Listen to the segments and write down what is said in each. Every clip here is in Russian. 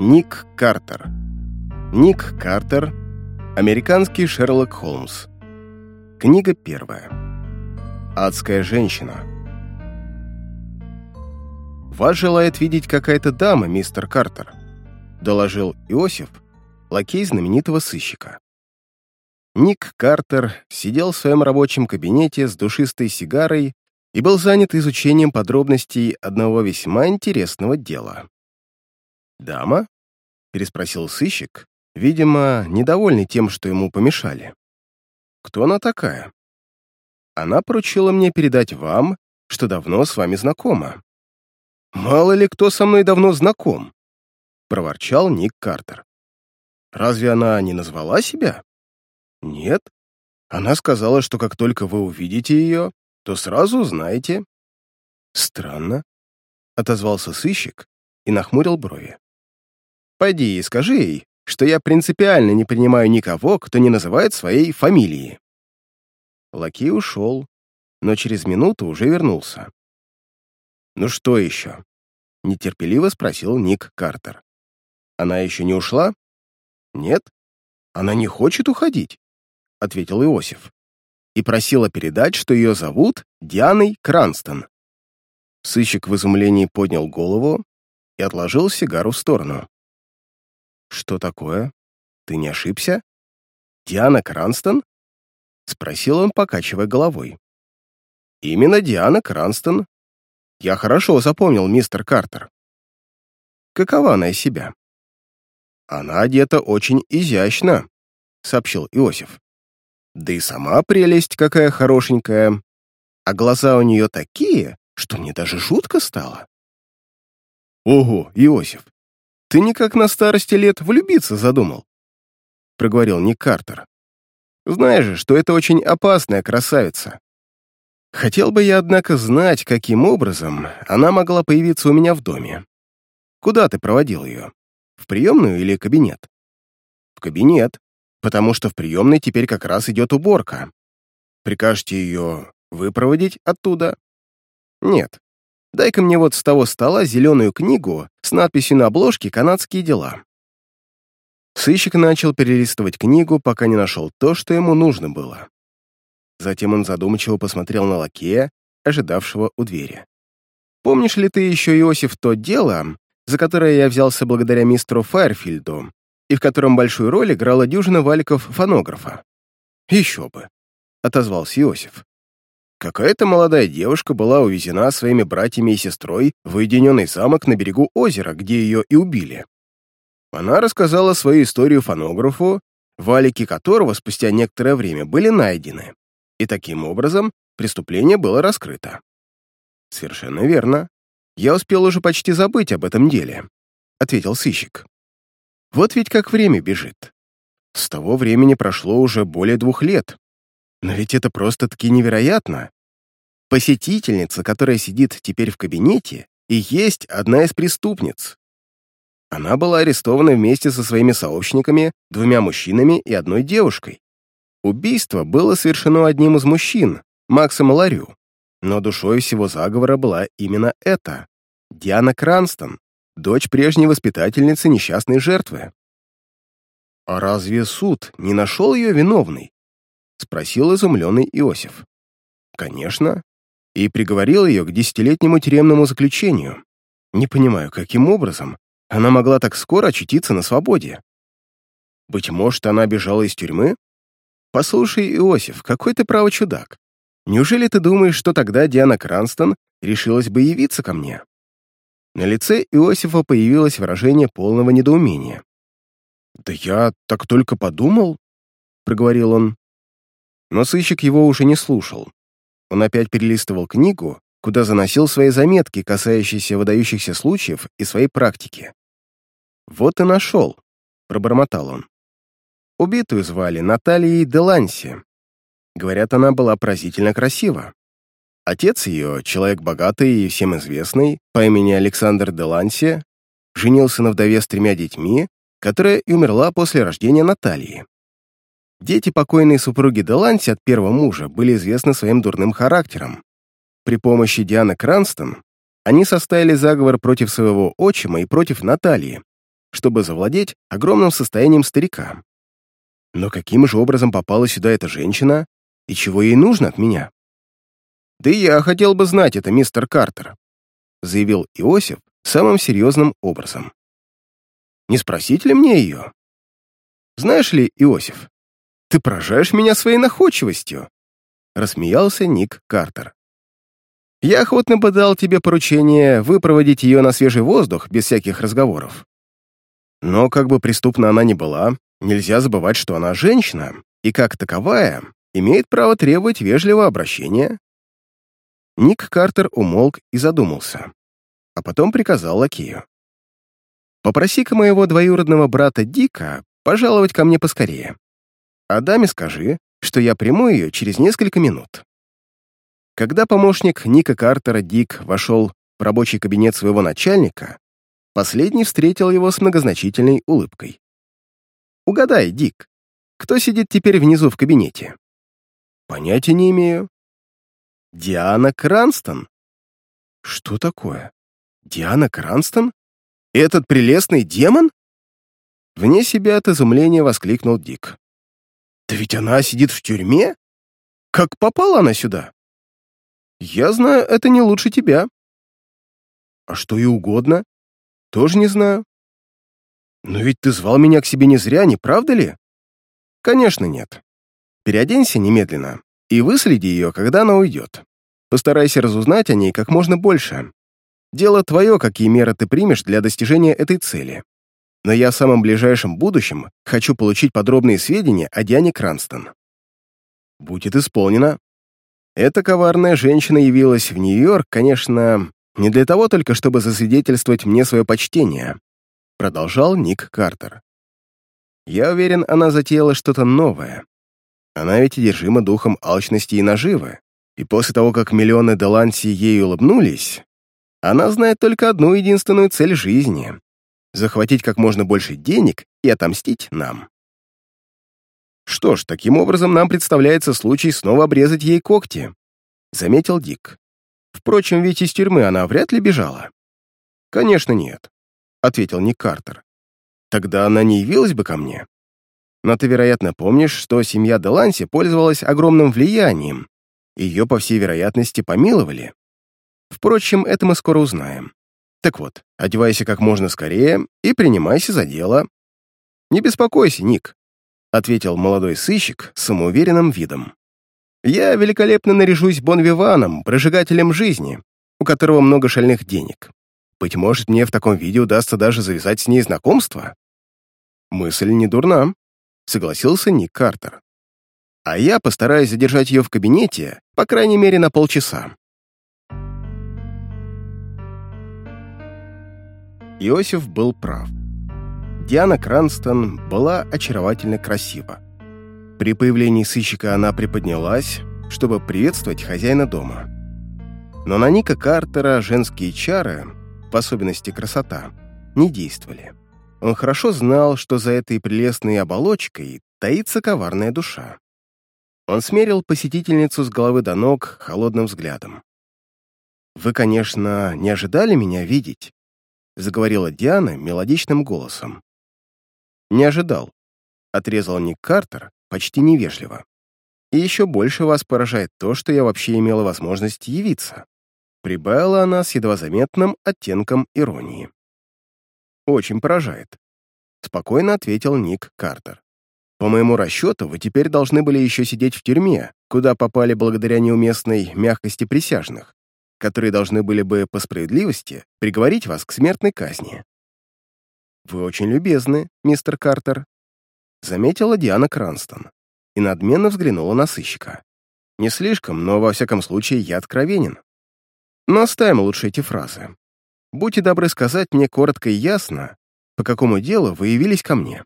Ник Картер. Ник Картер. Американский Шерлок Холмс. Книга первая. Адская женщина. «Вас желает видеть какая-то дама, мистер Картер», — доложил Иосиф, лакей знаменитого сыщика. Ник Картер сидел в своем рабочем кабинете с душистой сигарой и был занят изучением подробностей одного весьма интересного дела. «Дама?» — переспросил сыщик, видимо, недовольный тем, что ему помешали. «Кто она такая?» «Она поручила мне передать вам, что давно с вами знакома». «Мало ли кто со мной давно знаком», — проворчал Ник Картер. «Разве она не назвала себя?» «Нет. Она сказала, что как только вы увидите ее, то сразу узнаете». «Странно», — отозвался сыщик и нахмурил брови. «Пойди и скажи ей, что я принципиально не принимаю никого, кто не называет своей фамилии». Лакей ушел, но через минуту уже вернулся. «Ну что еще?» — нетерпеливо спросил Ник Картер. «Она еще не ушла?» «Нет, она не хочет уходить. — ответил Иосиф, и просила передать, что ее зовут Дианой Кранстон. Сыщик в изумлении поднял голову и отложил сигару в сторону. «Что такое? Ты не ошибся? Диана Кранстон?» — спросил он, покачивая головой. «Именно Диана Кранстон. Я хорошо запомнил, мистер Картер. Какова она из себя?» «Она одета очень изящно», — сообщил Иосиф. Да и сама прелесть какая хорошенькая. А глаза у нее такие, что мне даже жутко стало. Ого, Иосиф, ты никак на старости лет влюбиться задумал? Проговорил Ник Картер. Знаешь же, что это очень опасная красавица. Хотел бы я, однако, знать, каким образом она могла появиться у меня в доме. Куда ты проводил ее? В приемную или кабинет? В кабинет потому что в приемной теперь как раз идет уборка. Прикажете ее выпроводить оттуда? Нет. Дай-ка мне вот с того стола зеленую книгу с надписью на обложке «Канадские дела». Сыщик начал перелистывать книгу, пока не нашел то, что ему нужно было. Затем он задумчиво посмотрел на лакея, ожидавшего у двери. «Помнишь ли ты еще, Иосиф, то дело, за которое я взялся благодаря мистеру Файерфильду, и в котором большую роль играла дюжина валиков фонографа. «Еще бы», — отозвался Иосиф. Какая-то молодая девушка была увезена своими братьями и сестрой в уединенный замок на берегу озера, где ее и убили. Она рассказала свою историю фонографу, валики которого спустя некоторое время были найдены, и таким образом преступление было раскрыто. «Совершенно верно. Я успел уже почти забыть об этом деле», — ответил сыщик. Вот ведь как время бежит. С того времени прошло уже более двух лет. Но ведь это просто-таки невероятно. Посетительница, которая сидит теперь в кабинете, и есть одна из преступниц. Она была арестована вместе со своими сообщниками, двумя мужчинами и одной девушкой. Убийство было совершено одним из мужчин, Максом Ларю, но душой всего заговора была именно эта — Диана Кранстон, дочь прежней воспитательницы несчастной жертвы. «А разве суд не нашел ее виновной?» — спросил изумленный Иосиф. «Конечно. И приговорил ее к десятилетнему тюремному заключению. Не понимаю, каким образом она могла так скоро очутиться на свободе. Быть может, она бежала из тюрьмы? Послушай, Иосиф, какой ты право чудак. Неужели ты думаешь, что тогда Диана Кранстон решилась бы явиться ко мне? На лице Иосифа появилось выражение полного недоумения. «Да я так только подумал», — проговорил он. Но сыщик его уже не слушал. Он опять перелистывал книгу, куда заносил свои заметки, касающиеся выдающихся случаев и своей практики. «Вот и нашел», — пробормотал он. Убитую звали Натальей Деланси. Говорят, она была поразительно красива. Отец ее, человек богатый и всем известный, по имени Александр Деланси, женился на вдове с тремя детьми, которая и умерла после рождения Натальи. Дети покойной супруги Деланси от первого мужа были известны своим дурным характером. При помощи Дианы Кранстон они составили заговор против своего отчима и против Натальи, чтобы завладеть огромным состоянием старика. Но каким же образом попала сюда эта женщина и чего ей нужно от меня? «Да я хотел бы знать это, мистер Картер», заявил Иосиф самым серьезным образом. «Не спросить ли мне ее?» «Знаешь ли, Иосиф, ты поражаешь меня своей находчивостью», рассмеялся Ник Картер. «Я охотно бы дал тебе поручение выпроводить ее на свежий воздух без всяких разговоров. Но как бы преступна она ни была, нельзя забывать, что она женщина, и как таковая имеет право требовать вежливого обращения Ник Картер умолк и задумался, а потом приказал лакею. «Попроси-ка моего двоюродного брата Дика пожаловать ко мне поскорее. А даме скажи, что я приму ее через несколько минут». Когда помощник Ника Картера Дик вошел в рабочий кабинет своего начальника, последний встретил его с многозначительной улыбкой. «Угадай, Дик, кто сидит теперь внизу в кабинете?» «Понятия не имею», Диана Кранстон. Что такое? Диана Кранстон? Этот прелестный демон? Вне себя от изумления воскликнул Дик. Да ведь она сидит в тюрьме? Как попала она сюда? Я знаю, это не лучше тебя. А что и угодно? Тоже не знаю. Но ведь ты звал меня к себе не зря, не правда ли? Конечно, нет. Переоденься немедленно и выследи ее, когда она уйдет. Постарайся разузнать о ней как можно больше. Дело твое, какие меры ты примешь для достижения этой цели. Но я в самом ближайшем будущем хочу получить подробные сведения о Диане Кранстон. Будет исполнено. Эта коварная женщина явилась в Нью-Йорк, конечно, не для того только, чтобы засвидетельствовать мне свое почтение, продолжал Ник Картер. Я уверен, она затеяла что-то новое. Она ведь одержима духом алчности и наживы. И после того, как миллионы Деланси ей улыбнулись, она знает только одну единственную цель жизни — захватить как можно больше денег и отомстить нам. Что ж, таким образом нам представляется случай снова обрезать ей когти, — заметил Дик. Впрочем, ведь из тюрьмы она вряд ли бежала. Конечно, нет, — ответил Ник Картер. Тогда она не явилась бы ко мне. Но ты, вероятно, помнишь, что семья Деланси пользовалась огромным влиянием. Ее, по всей вероятности, помиловали. Впрочем, это мы скоро узнаем. Так вот, одевайся как можно скорее и принимайся за дело. Не беспокойся, Ник, — ответил молодой сыщик с самоуверенным видом. Я великолепно наряжусь бонвиваном, прожигателем жизни, у которого много шальных денег. Быть может, мне в таком виде удастся даже завязать с ней знакомство? Мысль не дурна согласился Ник Картер. «А я постараюсь задержать ее в кабинете, по крайней мере, на полчаса». Иосиф был прав. Диана Кранстон была очаровательно красива. При появлении сыщика она приподнялась, чтобы приветствовать хозяина дома. Но на Ника Картера женские чары, в особенности красота, не действовали. Он хорошо знал, что за этой прелестной оболочкой таится коварная душа. Он смерил посетительницу с головы до ног холодным взглядом. «Вы, конечно, не ожидали меня видеть?» — заговорила Диана мелодичным голосом. «Не ожидал», — отрезал Ник Картер почти невежливо. «И еще больше вас поражает то, что я вообще имела возможность явиться», — прибавила она с едва заметным оттенком иронии. Очень поражает. Спокойно ответил Ник Картер. По моему расчету, вы теперь должны были еще сидеть в тюрьме, куда попали благодаря неуместной мягкости присяжных, которые должны были бы по справедливости приговорить вас к смертной казни. Вы очень любезны, мистер Картер, заметила Диана Кранстон и надменно взглянула на сыщика. Не слишком, но во всяком случае я откровенен. Но оставим лучше эти фразы. Будьте добры сказать мне коротко и ясно, по какому делу вы явились ко мне».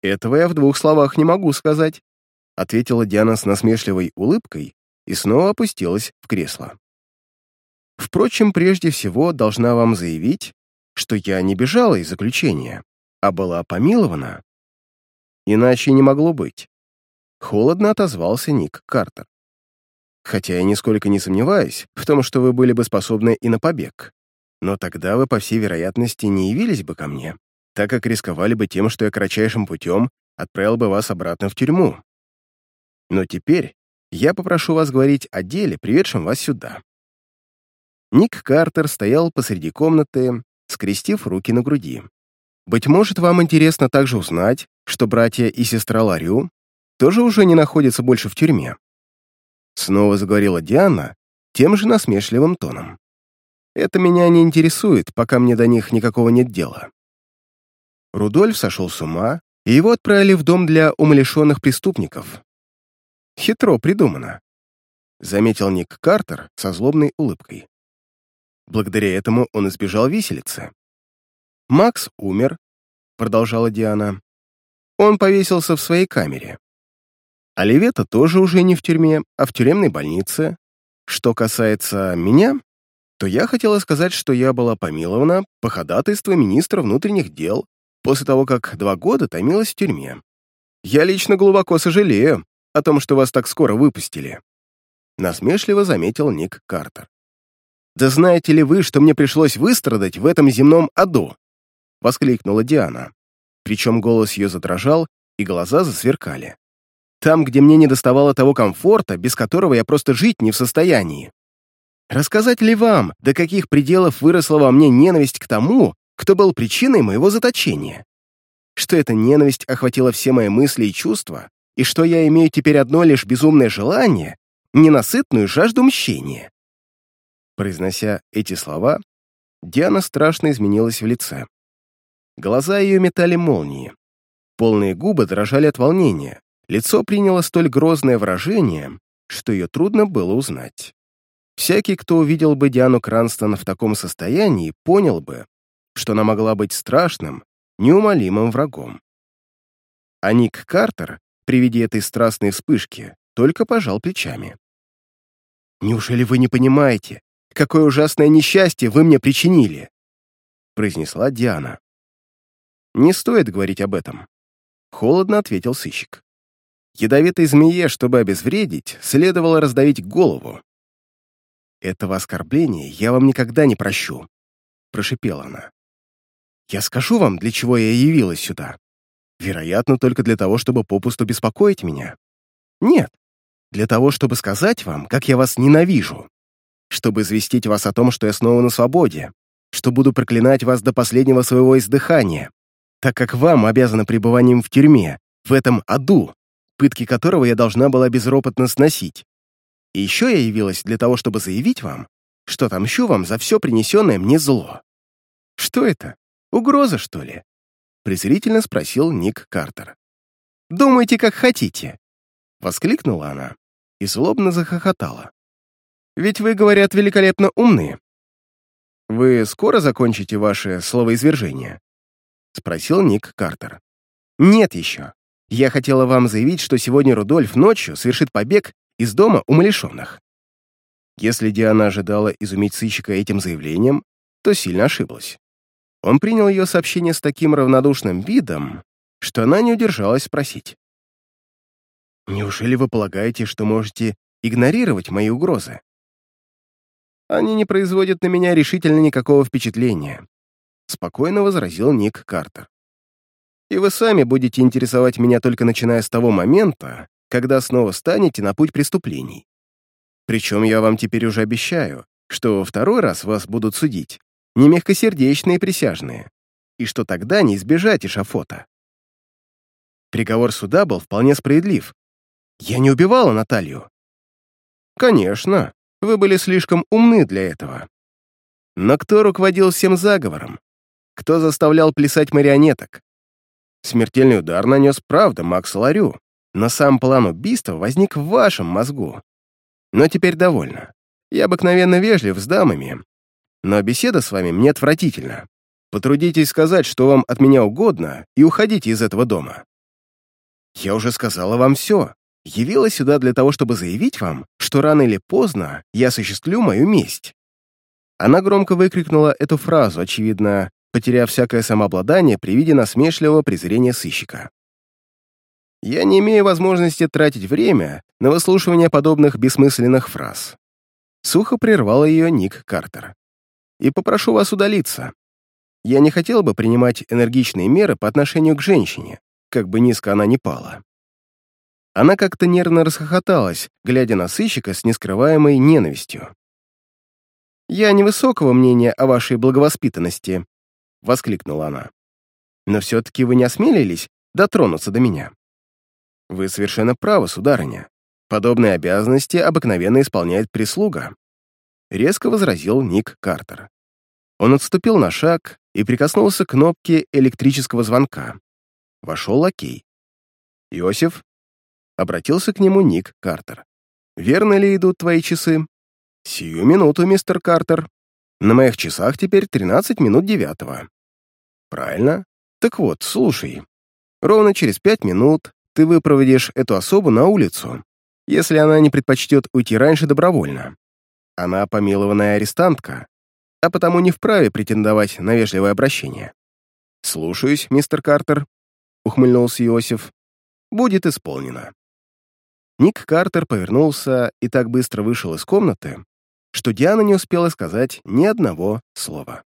«Этого я в двух словах не могу сказать», ответила Диана с насмешливой улыбкой и снова опустилась в кресло. «Впрочем, прежде всего должна вам заявить, что я не бежала из заключения, а была помилована. Иначе не могло быть». Холодно отозвался Ник Картер. «Хотя я нисколько не сомневаюсь в том, что вы были бы способны и на побег. Но тогда вы, по всей вероятности, не явились бы ко мне. так как рисковали бы тем, что я кратчайшим путем отправил бы вас обратно в тюрьму. Но теперь я попрошу вас говорить о деле, приведшем вас сюда». Ник Картер стоял посреди комнаты, скрестив руки на груди. «Быть может, вам интересно также узнать, что братья и сестра Ларю тоже уже не находятся больше в тюрьме?» Снова заговорила Диана тем же насмешливым тоном. «Это меня не интересует, пока мне до них никакого нет дела». Рудольф сошел с ума, и его отправили в дом для умалишенных преступников. Хитро придумано, заметил Ник Картер со злобной улыбкой. Благодаря этому он избежал виселицы. Макс умер, продолжала Диана. Он повесился в своей камере. Оливета тоже уже не в тюрьме, а в тюремной больнице. Что касается меня, то я хотела сказать, что я была помилована по ходатайству министра внутренних дел после того, как два года томилась в тюрьме. Я лично глубоко сожалею о том, что вас так скоро выпустили. Насмешливо заметил Ник Картер. «Да знаете ли вы, что мне пришлось выстрадать в этом земном аду?» — воскликнула Диана. Причем голос ее задрожал, и глаза засверкали. «Там, где мне не доставало того комфорта, без которого я просто жить не в состоянии. Рассказать ли вам, до каких пределов выросла во мне ненависть к тому, кто был причиной моего заточения? Что эта ненависть охватила все мои мысли и чувства, и что я имею теперь одно лишь безумное желание, ненасытную жажду мщения?» Произнося эти слова, Диана страшно изменилась в лице. Глаза ее метали молнии. Полные губы дрожали от волнения. Лицо приняло столь грозное выражение, что ее трудно было узнать. Всякий, кто увидел бы Диану Кранстон в таком состоянии, понял бы, что она могла быть страшным, неумолимым врагом. А Ник Картер, при виде этой страстной вспышки, только пожал плечами. «Неужели вы не понимаете, какое ужасное несчастье вы мне причинили?» произнесла Диана. «Не стоит говорить об этом», — холодно ответил сыщик. «Ядовитой змее, чтобы обезвредить, следовало раздавить голову». «Этого оскорбления я вам никогда не прощу», — прошипела она. «Я скажу вам, для чего я явилась сюда. Вероятно, только для того, чтобы попусту беспокоить меня. Нет, для того, чтобы сказать вам, как я вас ненавижу. Чтобы известить вас о том, что я снова на свободе, что буду проклинать вас до последнего своего издыхания, так как вам обязано пребыванием в тюрьме, в этом аду, пытки которого я должна была безропотно сносить. И еще я явилась для того, чтобы заявить вам, что отомщу вам за все принесенное мне зло. Что это? Угроза, что ли? Презрительно спросил Ник Картер. «Думайте, как хотите!» Воскликнула она и злобно захохотала. «Ведь вы, говорят, великолепно умные. Вы скоро закончите ваше словоизвержение?» — спросил Ник Картер. «Нет еще. Я хотела вам заявить, что сегодня Рудольф ночью совершит побег из дома умалишенных». Если Диана ожидала изумить сыщика этим заявлением, то сильно ошиблась. Он принял ее сообщение с таким равнодушным видом, что она не удержалась спросить. «Неужели вы полагаете, что можете игнорировать мои угрозы?» «Они не производят на меня решительно никакого впечатления спокойно возразил Ник Картер. «И вы сами будете интересовать меня только начиная с того момента, когда снова станете на путь преступлений. Причем я вам теперь уже обещаю, что второй раз вас будут судить не мягкосердечные присяжные, и что тогда не избежать эшафота. Приговор суда был вполне справедлив. Я не убивала Наталью. Конечно, вы были слишком умны для этого. Но кто руководил всем заговором? Кто заставлял плясать марионеток? Смертельный удар нанес, правда, Макс Ларю, но сам план убийства возник в вашем мозгу. Но теперь довольно. Я обыкновенно вежлив с дамами, но беседа с вами мне отвратительна. Потрудитесь сказать, что вам от меня угодно, и уходите из этого дома. Я уже сказала вам все. Явилась сюда для того, чтобы заявить вам, что рано или поздно я осуществлю мою месть. Она громко выкрикнула эту фразу, очевидно, потеряв всякое самообладание при виде насмешливого презрения сыщика. Я не имею возможности тратить время на выслушивание подобных бессмысленных фраз. Сухо прервал ее Ник Картер. И попрошу вас удалиться. я не хотел бы принимать энергичные меры по отношению к женщине, как бы низко она ни пала. Она как-то нервно расхохоталась, глядя на сыщика с нескрываемой ненавистью. «Я невысокого мнения о вашей благовоспитанности», — воскликнула она. «Но все-таки вы не осмелились дотронуться до меня». «Вы совершенно правы, сударыня. Подобные обязанности обыкновенно исполняет прислуга», — резко возразил Ник Картер. Он отступил на шаг и прикоснулся к кнопке электрического звонка. Вошел лакей. «Иосиф?» — обратился к нему Ник Картер. «Верно ли идут твои часы?» «Сию минуту, мистер Картер. На моих часах теперь 13 минут девятого». «Правильно. Так вот, слушай. Ровно через пять минут ты выпроводишь эту особу на улицу, если она не предпочтет уйти раньше добровольно. Она помилованная арестантка, а потому не вправе претендовать на вежливое обращение. «Слушаюсь, мистер Картер», — ухмыльнулся Иосиф. «Будет исполнено». Ник Картер повернулся и так быстро вышел из комнаты, что Диана не успела сказать ни одного слова.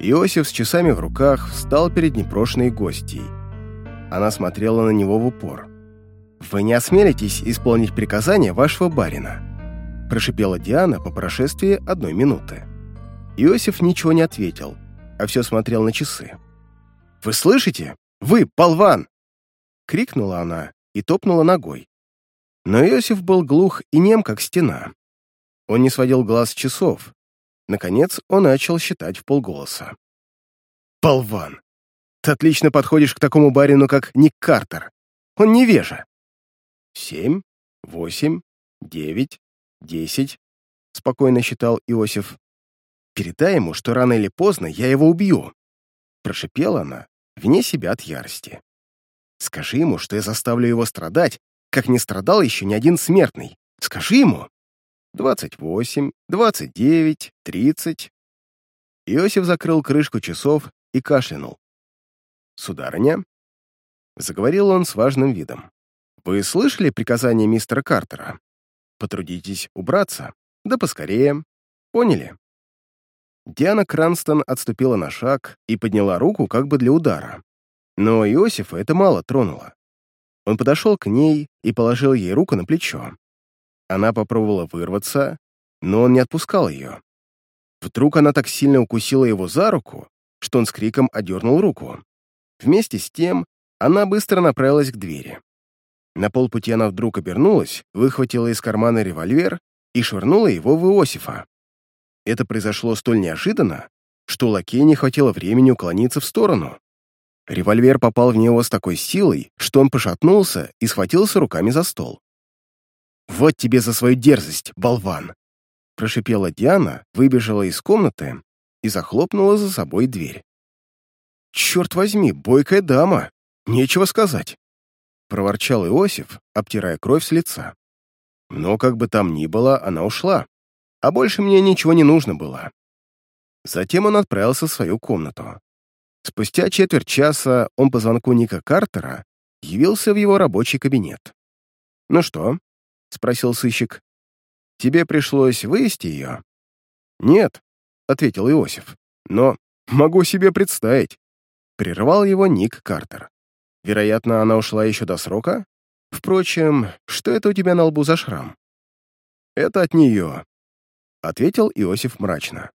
Иосиф с часами в руках встал перед непрошенной гостьей. Она смотрела на него в упор. «Вы не осмелитесь исполнить приказание вашего барина», прошипела Диана по прошествии одной минуты. Иосиф ничего не ответил, а все смотрел на часы. «Вы слышите? Вы, болван!» крикнула она и топнула ногой. Но Иосиф был глух и нем, как стена. Он не сводил глаз часов. Наконец он начал считать в полголоса. «Болван! Ты отлично подходишь к такому барину, как Ник Картер. Он невежа!» «Семь, восемь, девять, десять», — спокойно считал Иосиф. «Передай ему, что рано или поздно я его убью», — прошипела она, вне себя от ярости. «Скажи ему, что я заставлю его страдать, как не страдал еще ни один смертный. Скажи ему!» «Двадцать восемь, двадцать девять, тридцать...» Иосиф закрыл крышку часов и кашлянул. «Сударыня?» Заговорил он с важным видом. «Вы слышали приказание мистера Картера? Потрудитесь убраться, да поскорее. Поняли?» Диана Кранстон отступила на шаг и подняла руку как бы для удара. Но Иосифа это мало тронуло. Он подошел к ней и положил ей руку на плечо. Она попробовала вырваться, но он не отпускал ее. Вдруг она так сильно укусила его за руку, что он с криком одернул руку. Вместе с тем она быстро направилась к двери. На полпути она вдруг обернулась, выхватила из кармана револьвер и швырнула его в Иосифа. Это произошло столь неожиданно, что лакей не хватило времени уклониться в сторону. Револьвер попал в него с такой силой, что он пошатнулся и схватился руками за стол. «Вот тебе за свою дерзость, болван!» Прошипела Диана, выбежала из комнаты и захлопнула за собой дверь. «Черт возьми, бойкая дама! Нечего сказать!» Проворчал Иосиф, обтирая кровь с лица. Но как бы там ни было, она ушла, а больше мне ничего не нужно было. Затем он отправился в свою комнату. Спустя четверть часа он по звонку Ника Картера явился в его рабочий кабинет. «Ну что?» — спросил сыщик. «Тебе пришлось вывести ее?» «Нет», — ответил Иосиф. «Но могу себе представить». Прервал его Ник Картер. «Вероятно, она ушла еще до срока? Впрочем, что это у тебя на лбу за шрам?» «Это от нее», — ответил Иосиф мрачно.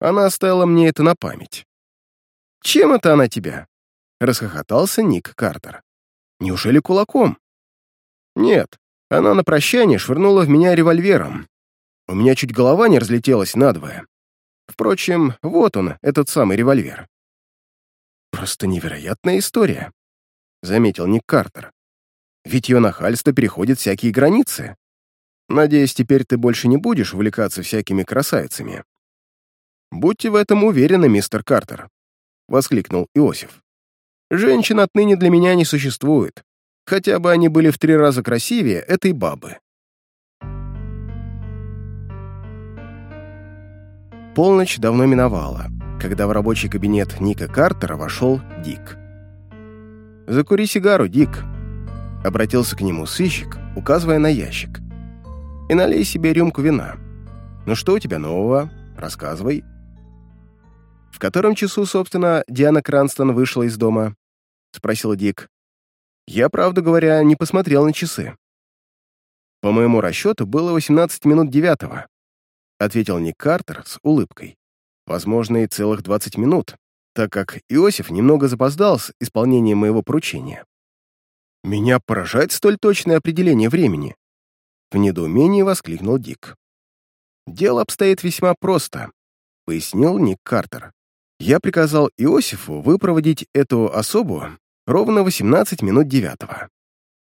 «Она оставила мне это на память». «Чем это она тебя?» — расхохотался Ник Картер. «Неужели кулаком?» «Нет, она на прощание швырнула в меня револьвером. У меня чуть голова не разлетелась надвое. Впрочем, вот он, этот самый револьвер». «Просто невероятная история», — заметил Ник Картер. «Ведь ее нахальство переходит всякие границы. Надеюсь, теперь ты больше не будешь увлекаться всякими красавицами». «Будьте в этом уверены, мистер Картер», — воскликнул Иосиф. «Женщин отныне для меня не существует, хотя бы они были в три раза красивее этой бабы». Полночь давно миновала, когда в рабочий кабинет Ника Картера вошел Дик. «Закури сигару, Дик», — обратился к нему сыщик, указывая на ящик. «И налей себе рюмку вина. Ну что у тебя нового? Рассказывай. В котором часу, собственно, Диана Кранстон вышла из дома? Спросил Дик. Я, правду говоря, не посмотрел на часы. По моему расчету, было 18 минут девятого, ответил Ник Картер с улыбкой. Возможно, и целых 20 минут, так как Иосиф немного запоздал с исполнением моего поручения. Меня поражает столь точное определение времени. В недоумении воскликнул Дик. «Дело обстоит весьма просто», — пояснил Ник Картер. «Я приказал Иосифу выпроводить эту особу ровно 18 минут девятого.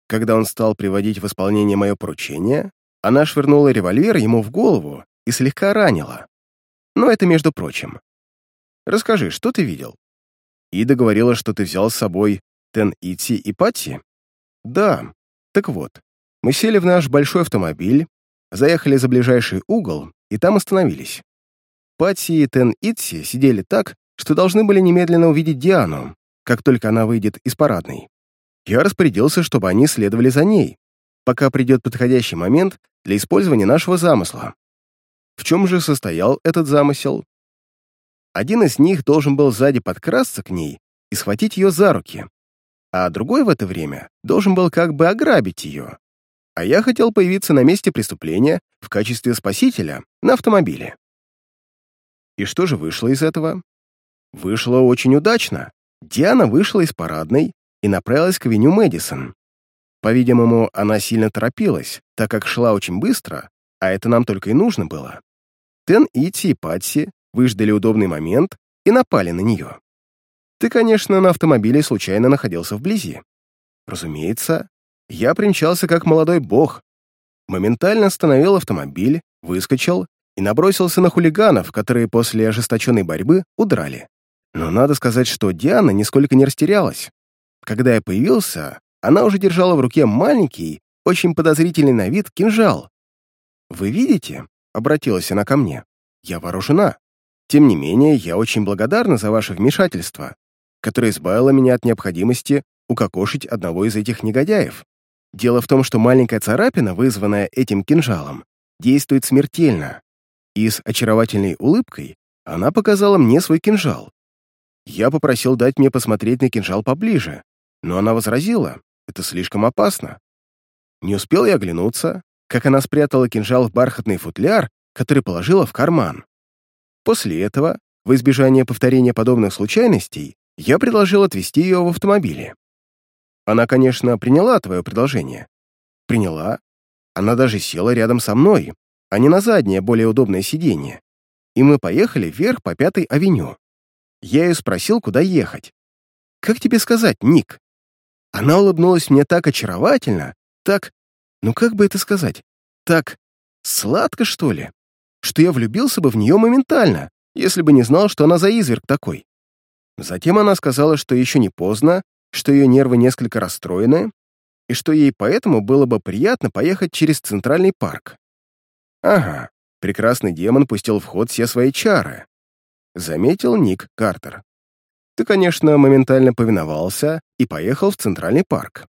Когда он стал приводить в исполнение мое поручение, она швырнула револьвер ему в голову и слегка ранила. Но это между прочим. Расскажи, что ты видел?» Ида говорила, что ты взял с собой Тен Ити и Патти? Да. Так вот, мы сели в наш большой автомобиль, заехали за ближайший угол и там остановились. Патси и Тен Итси сидели так, что должны были немедленно увидеть Диану, как только она выйдет из парадной. Я распорядился, чтобы они следовали за ней, пока придет подходящий момент для использования нашего замысла. В чем же состоял этот замысел? Один из них должен был сзади подкрасться к ней и схватить ее за руки, а другой в это время должен был как бы ограбить ее, а я хотел появиться на месте преступления в качестве спасителя на автомобиле. И что же вышло из этого? Вышло очень удачно. Диана вышла из парадной и направилась к авеню Мэдисон. По-видимому, она сильно торопилась, так как шла очень быстро, а это нам только и нужно было. Тен, Ити и Патси выждали удобный момент и напали на нее. Ты, конечно, на автомобиле случайно находился вблизи. Разумеется, я примчался как молодой бог. Моментально остановил автомобиль, выскочил и набросился на хулиганов, которые после ожесточенной борьбы удрали. Но надо сказать, что Диана нисколько не растерялась. Когда я появился, она уже держала в руке маленький, очень подозрительный на вид кинжал. «Вы видите?» — обратилась она ко мне. «Я вооружена. Тем не менее, я очень благодарна за ваше вмешательство, которое избавило меня от необходимости укокошить одного из этих негодяев. Дело в том, что маленькая царапина, вызванная этим кинжалом, действует смертельно, и с очаровательной улыбкой она показала мне свой кинжал. Я попросил дать мне посмотреть на кинжал поближе, но она возразила, это слишком опасно. Не успел я оглянуться, как она спрятала кинжал в бархатный футляр, который положила в карман. После этого, в избежание повторения подобных случайностей, я предложил отвезти ее в автомобиле. Она, конечно, приняла твое предложение. Приняла. Она даже села рядом со мной, а не на заднее, более удобное сиденье. И мы поехали вверх по Пятой авеню. Я ее спросил, куда ехать. «Как тебе сказать, Ник?» Она улыбнулась мне так очаровательно, так... Ну как бы это сказать? Так сладко, что ли? Что я влюбился бы в нее моментально, если бы не знал, что она за изверг такой. Затем она сказала, что еще не поздно, что ее нервы несколько расстроены, и что ей поэтому было бы приятно поехать через Центральный парк. Ага, прекрасный демон пустил в ход все свои чары. Заметил Ник Картер. Ты, конечно, моментально повиновался и поехал в Центральный парк.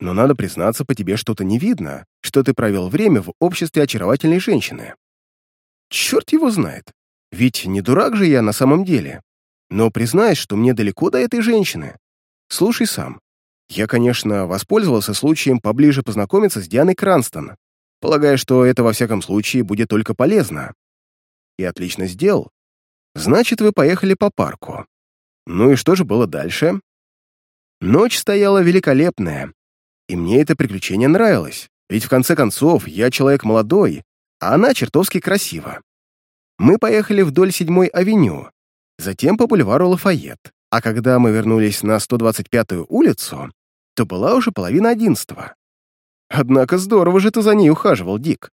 Но надо признаться, по тебе что-то не видно, что ты провел время в обществе очаровательной женщины. Черт его знает. Ведь не дурак же я на самом деле. Но признаюсь, что мне далеко до этой женщины. Слушай сам. Я, конечно, воспользовался случаем поближе познакомиться с Дианой Кранстон, полагая, что это во всяком случае будет только полезно. И отлично сделал. Значит, вы поехали по парку. Ну и что же было дальше? Ночь стояла великолепная, и мне это приключение нравилось, ведь в конце концов я человек молодой, а она чертовски красива. Мы поехали вдоль седьмой авеню, затем по бульвару Лафайет. А когда мы вернулись на 125-ю улицу, то была уже половина одиннадцатого. Однако здорово же ты за ней ухаживал, Дик.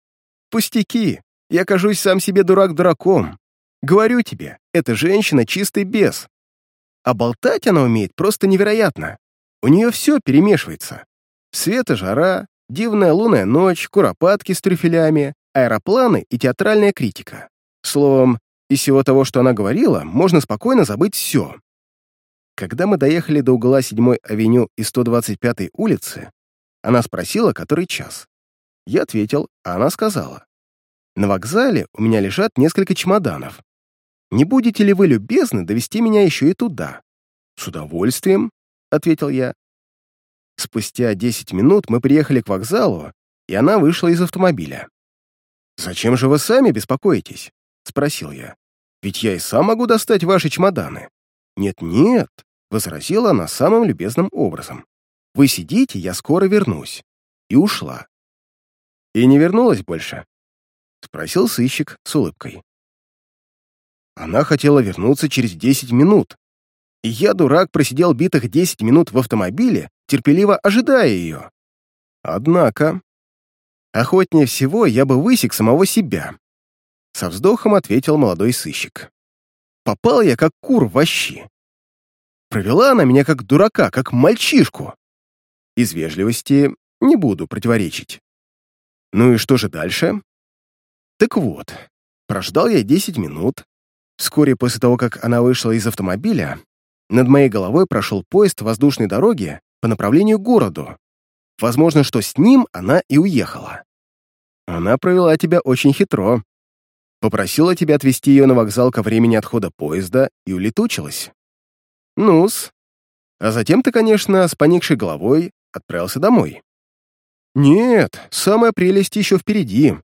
Пустяки, я кажусь сам себе дурак дураком. Говорю тебе, эта женщина чистый бес. А болтать она умеет просто невероятно. У нее все перемешивается. Свет жара, дивная лунная ночь, куропатки с трюфелями, аэропланы и театральная критика. Словом, из всего того, что она говорила, можно спокойно забыть все. Когда мы доехали до угла 7-й авеню и 125-й улицы, она спросила, который час. Я ответил, а она сказала. На вокзале у меня лежат несколько чемоданов. Не будете ли вы любезны довести меня еще и туда?» «С удовольствием», — ответил я. Спустя десять минут мы приехали к вокзалу, и она вышла из автомобиля. «Зачем же вы сами беспокоитесь?» — спросил я. «Ведь я и сам могу достать ваши чемоданы». «Нет-нет», — возразила она самым любезным образом. «Вы сидите, я скоро вернусь». И ушла. «И не вернулась больше?» — спросил сыщик с улыбкой. Она хотела вернуться через десять минут, и я, дурак, просидел битых десять минут в автомобиле, терпеливо ожидая ее. Однако, охотнее всего я бы высек самого себя. Со вздохом ответил молодой сыщик. Попал я как кур в щи. Провела она меня как дурака, как мальчишку. Из вежливости не буду противоречить. Ну и что же дальше? Так вот, прождал я десять минут. Вскоре после того, как она вышла из автомобиля, над моей головой прошел поезд воздушной дороги по направлению к городу. Возможно, что с ним она и уехала. Она провела тебя очень хитро. Попросила тебя отвезти ее на вокзал ко времени отхода поезда и улетучилась. Ну-с. А затем ты, конечно, с поникшей головой отправился домой. Нет, самая прелесть еще впереди.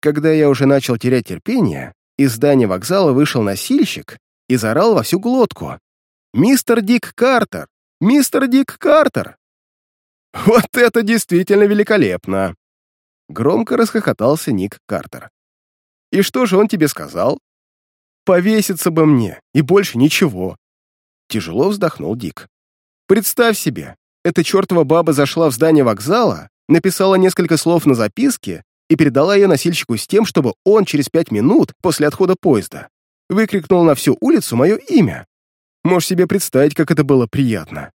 Когда я уже начал терять терпение, из здания вокзала вышел носильщик и заорал во всю глотку. «Мистер Дик Картер! Мистер Дик Картер!» «Вот это действительно великолепно!» Громко расхохотался Ник Картер. «И что же он тебе сказал?» «Повеситься бы мне, и больше ничего!» Тяжело вздохнул Дик. «Представь себе, эта чертова баба зашла в здание вокзала, написала несколько слов на записке и передала ее носильщику с тем, чтобы он через пять минут после отхода поезда выкрикнул на всю улицу мое имя. Можешь себе представить, как это было приятно.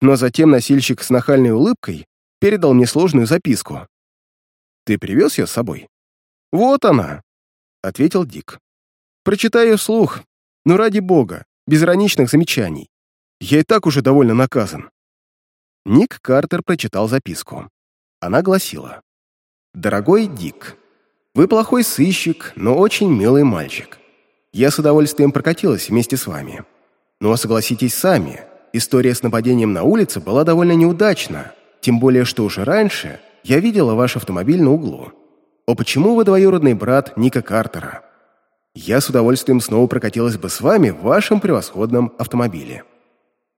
Но затем носильщик с нахальной улыбкой передал мне сложную записку. «Ты привез ее с собой?» «Вот она», — ответил Дик. «Прочитай ее вслух, но ради бога, без ироничных замечаний. Я и так уже довольно наказан». Ник Картер прочитал записку. Она гласила. «Дорогой Дик, вы плохой сыщик, но очень милый мальчик. Я с удовольствием прокатилась вместе с вами. Но согласитесь сами, история с нападением на улице была довольно неудачна, тем более что уже раньше я видела ваш автомобиль на углу. О, почему вы двоюродный брат Ника Картера? Я с удовольствием снова прокатилась бы с вами в вашем превосходном автомобиле.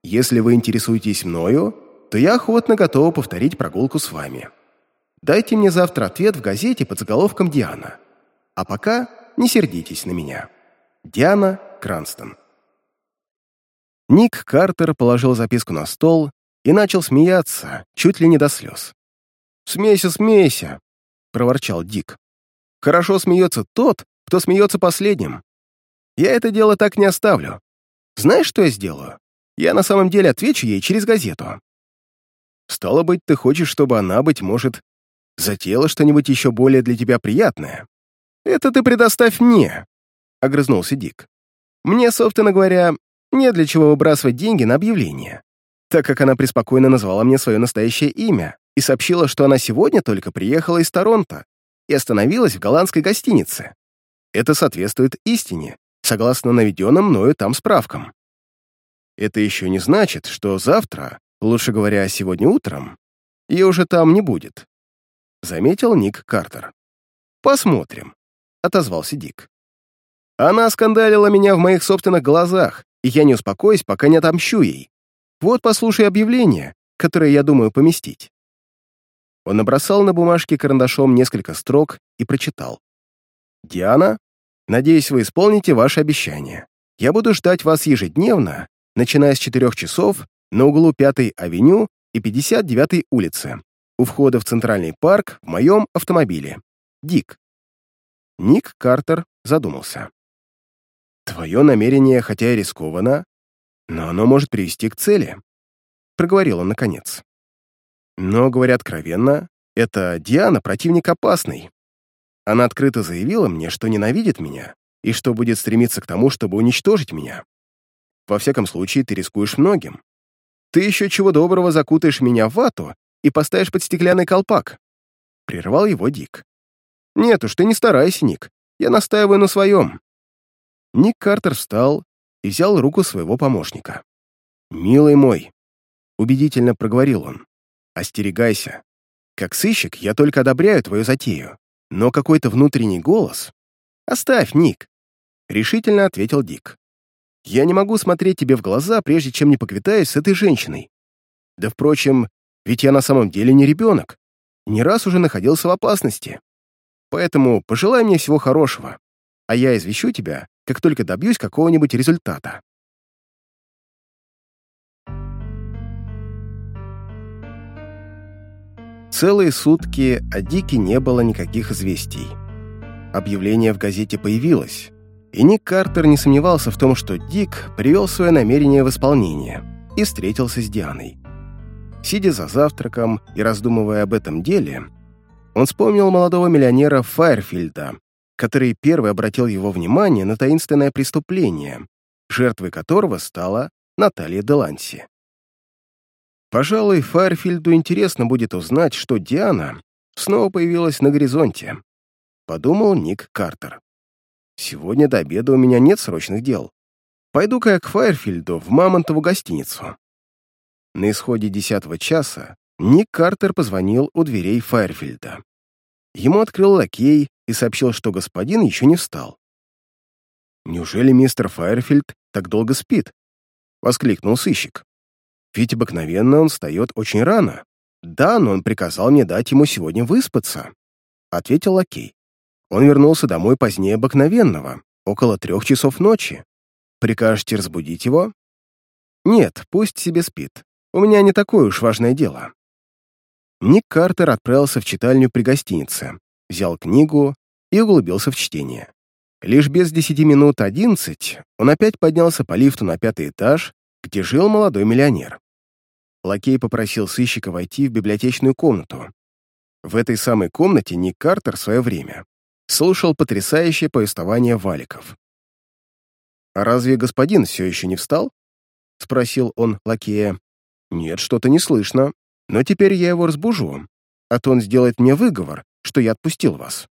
Если вы интересуетесь мною, то я охотно готова повторить прогулку с вами. Дайте мне завтра ответ в газете под заголовком «Диана». А пока не сердитесь на меня. Диана Кранстон. Ник Картер положил записку на стол и начал смеяться, чуть ли не до слез. «Смейся, смейся!» — проворчал Дик. «Хорошо смеется тот, кто смеется последним. Я это дело так не оставлю. Знаешь, что я сделаю? Я на самом деле отвечу ей через газету. Стало быть, ты хочешь, чтобы она, быть может, затеяла что-нибудь еще более для тебя приятное? Это ты предоставь мне, — огрызнулся Дик. Мне, собственно говоря, не для чего выбрасывать деньги на объявление, так как она преспокойно назвала мне свое настоящее имя и сообщила, что она сегодня только приехала из Торонто и остановилась в голландской гостинице. Это соответствует истине, согласно наведенным мною там справкам. Это еще не значит, что завтра, лучше говоря, сегодня утром, ее уже там не будет. Заметил Ник Картер. «Посмотрим», — отозвался Дик. Она скандалила меня в моих собственных глазах, и я не успокоюсь, пока не отомщу ей. Вот послушай объявление, которое я думаю поместить». Он набросал на бумажке карандашом несколько строк и прочитал. «Диана, надеюсь, вы исполните ваше обещание. Я буду ждать вас ежедневно, начиная с 4 часов на углу 5-й авеню и 59-й улицы, у входа в Центральный парк в моем автомобиле. Дик». Ник Картер задумался. «Твое намерение, хотя и рискованно, но оно может привести к цели», — проговорил он наконец. «Но, говоря откровенно, это Диана противник опасный. Она открыто заявила мне, что ненавидит меня и что будет стремиться к тому, чтобы уничтожить меня. Во всяком случае, ты рискуешь многим. Ты еще чего доброго закутаешь меня в вату и поставишь под стеклянный колпак». Прервал его Дик. Нет уж, ты не старайся, Ник. Я настаиваю на своем. Ник Картер встал и взял руку своего помощника. «Милый мой», — убедительно проговорил он, — «остерегайся. Как сыщик я только одобряю твою затею, но какой-то внутренний голос...» «Оставь, Ник», — решительно ответил Дик. «Я не могу смотреть тебе в глаза, прежде чем не поквитаюсь с этой женщиной. Да, впрочем, ведь я на самом деле не ребенок, не раз уже находился в опасности. Поэтому пожелай мне всего хорошего, а я извещу тебя, как только добьюсь какого-нибудь результата. Целые сутки о Дике не было никаких известий. Объявление в газете появилось, и Ник Картер не сомневался в том, что Дик привел свое намерение в исполнение и встретился с Дианой. Сидя за завтраком и раздумывая об этом деле, он вспомнил молодого миллионера Файерфильда, который первый обратил его внимание на таинственное преступление, жертвой которого стала Наталья Деланси. Пожалуй, Файерфильду интересно будет узнать, что Диана снова появилась на горизонте, подумал Ник Картер. Сегодня до обеда у меня нет срочных дел. Пойду-ка я к Файерфильду в Мамонтову гостиницу. На исходе десятого часа Ник Картер позвонил у дверей Файерфильда. Ему открыл лакей и сообщил, что господин еще не встал. «Неужели мистер Файерфильд так долго спит?» — воскликнул сыщик. «Ведь обыкновенно он встает очень рано. Да, но он приказал мне дать ему сегодня выспаться», — ответил лакей. Он вернулся домой позднее обыкновенного, около трех часов ночи. Прикажете разбудить его? Нет, пусть себе спит. У меня не такое уж важное дело. Ник Картер отправился в читальню при гостинице, взял книгу и углубился в чтение. Лишь без десяти минут одиннадцать он опять поднялся по лифту на пятый этаж, где жил молодой миллионер. Лакей попросил сыщика войти в библиотечную комнату. В этой самой комнате Ник Картер в свое время слушал потрясающее повествование валиков. «А разве господин все еще не встал?» — спросил он лакея. «Нет, что-то не слышно, но теперь я его разбужу, а то он сделает мне выговор, что я отпустил вас».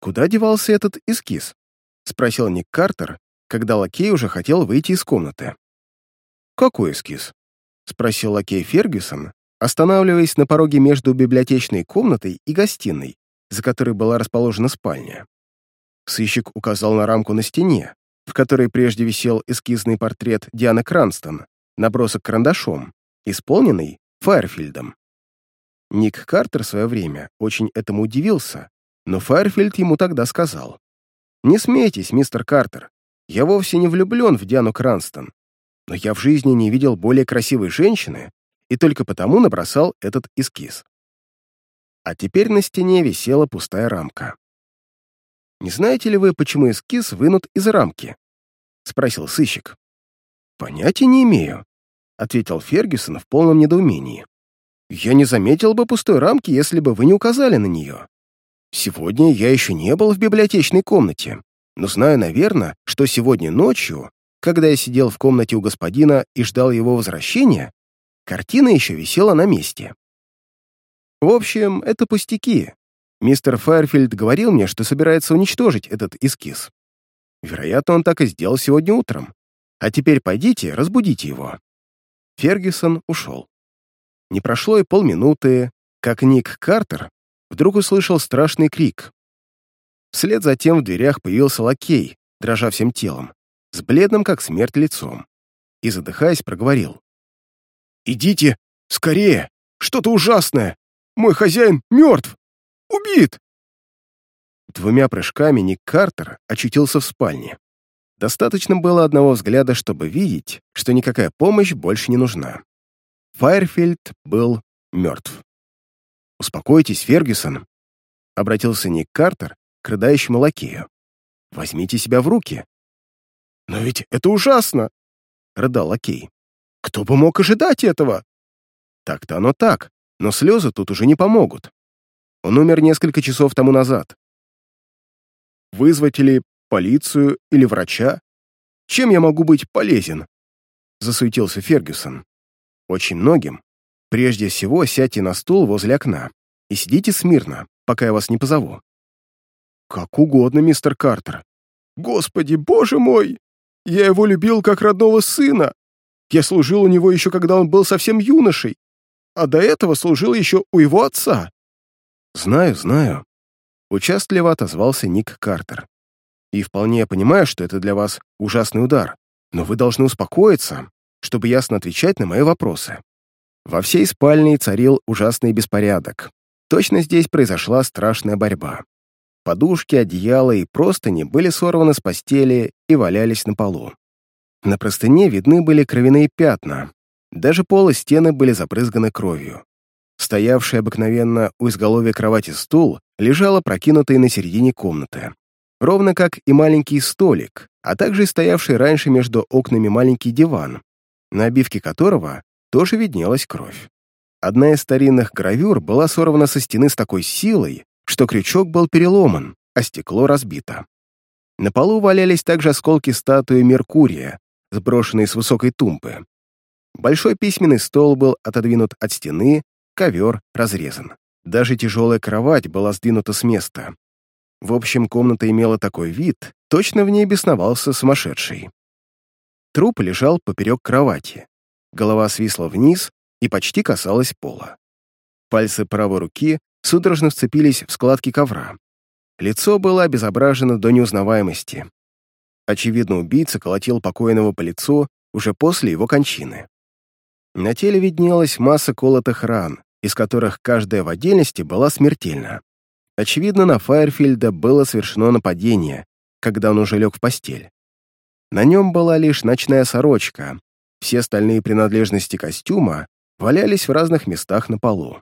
«Куда девался этот эскиз?» — спросил Ник Картер, когда лакей уже хотел выйти из комнаты. «Какой эскиз?» — спросил лакей Фергюсон, останавливаясь на пороге между библиотечной комнатой и гостиной, за которой была расположена спальня. Сыщик указал на рамку на стене, в которой прежде висел эскизный портрет Дианы Кранстон, набросок карандашом, исполненный Файерфильдом. Ник Картер в свое время очень этому удивился, но Файерфильд ему тогда сказал, «Не смейтесь, мистер Картер, я вовсе не влюблен в Диану Кранстон, но я в жизни не видел более красивой женщины и только потому набросал этот эскиз». А теперь на стене висела пустая рамка. «Не знаете ли вы, почему эскиз вынут из рамки?» — спросил сыщик. «Понятия не имею», — ответил Фергюсон в полном недоумении. «Я не заметил бы пустой рамки, если бы вы не указали на нее. Сегодня я еще не был в библиотечной комнате, но знаю, наверное, что сегодня ночью, когда я сидел в комнате у господина и ждал его возвращения, картина еще висела на месте. В общем, это пустяки. Мистер Файерфильд говорил мне, что собирается уничтожить этот эскиз. Вероятно, он так и сделал сегодня утром. А теперь пойдите, разбудите его». Фергюсон ушел. Не прошло и полминуты, как Ник Картер вдруг услышал страшный крик. Вслед за тем в дверях появился лакей, дрожа всем телом, с бледным, как смерть, лицом, и, задыхаясь, проговорил. «Идите, скорее! Что-то ужасное! Мой хозяин мертв! Убит!» Двумя прыжками Ник Картер очутился в спальне. Достаточно было одного взгляда, чтобы видеть, что никакая помощь больше не нужна. Файерфильд был мертв. «Успокойтесь, Фергюсон», — обратился Ник Картер к рыдающему лакею. «Возьмите себя в руки». «Но ведь это ужасно!» — рыдал лакей. «Кто бы мог ожидать этого?» «Так-то оно так, но слезы тут уже не помогут. Он умер несколько часов тому назад. Вызвать ли полицию или врача? Чем я могу быть полезен?» Засуетился Фергюсон. «Очень многим. Прежде всего, сядьте на стул возле окна и сидите смирно, пока я вас не позову. Как угодно, мистер Картер. Господи, боже мой! Я его любил как родного сына. Я служил у него еще когда он был совсем юношей, а до этого служил еще у его отца. Знаю, знаю. Участливо отозвался Ник Картер. И вполне понимаю, что это для вас ужасный удар, но вы должны успокоиться, чтобы ясно отвечать на мои вопросы. Во всей спальне царил ужасный беспорядок. Точно здесь произошла страшная борьба. Подушки, одеяла и простыни были сорваны с постели и валялись на полу. На простыне видны были кровяные пятна. Даже пол и стены были забрызганы кровью. Стоявший обыкновенно у изголовья кровати стул лежал опрокинутый на середине комнаты. Ровно как и маленький столик, а также стоявший раньше между окнами маленький диван, на обивке которого тоже виднелась кровь. Одна из старинных гравюр была сорвана со стены с такой силой, что крючок был переломан, а стекло разбито. На полу валялись также осколки статуи Меркурия, сброшенные с высокой тумбы. Большой письменный стол был отодвинут от стены, ковер разрезан. Даже тяжелая кровать была сдвинута с места. В общем, комната имела такой вид, точно в ней бесновался сумасшедший. Труп лежал поперек кровати. Голова свисла вниз и почти касалась пола. Пальцы правой руки судорожно вцепились в складки ковра. Лицо было обезображено до неузнаваемости. Очевидно, убийца колотил покойного по лицу уже после его кончины. На теле виднелась масса колотых ран, из которых каждая в отдельности была смертельна. Очевидно, на Файерфильда было совершено нападение, когда он уже лег в постель. На нем была лишь ночная сорочка, все остальные принадлежности костюма валялись в разных местах на полу.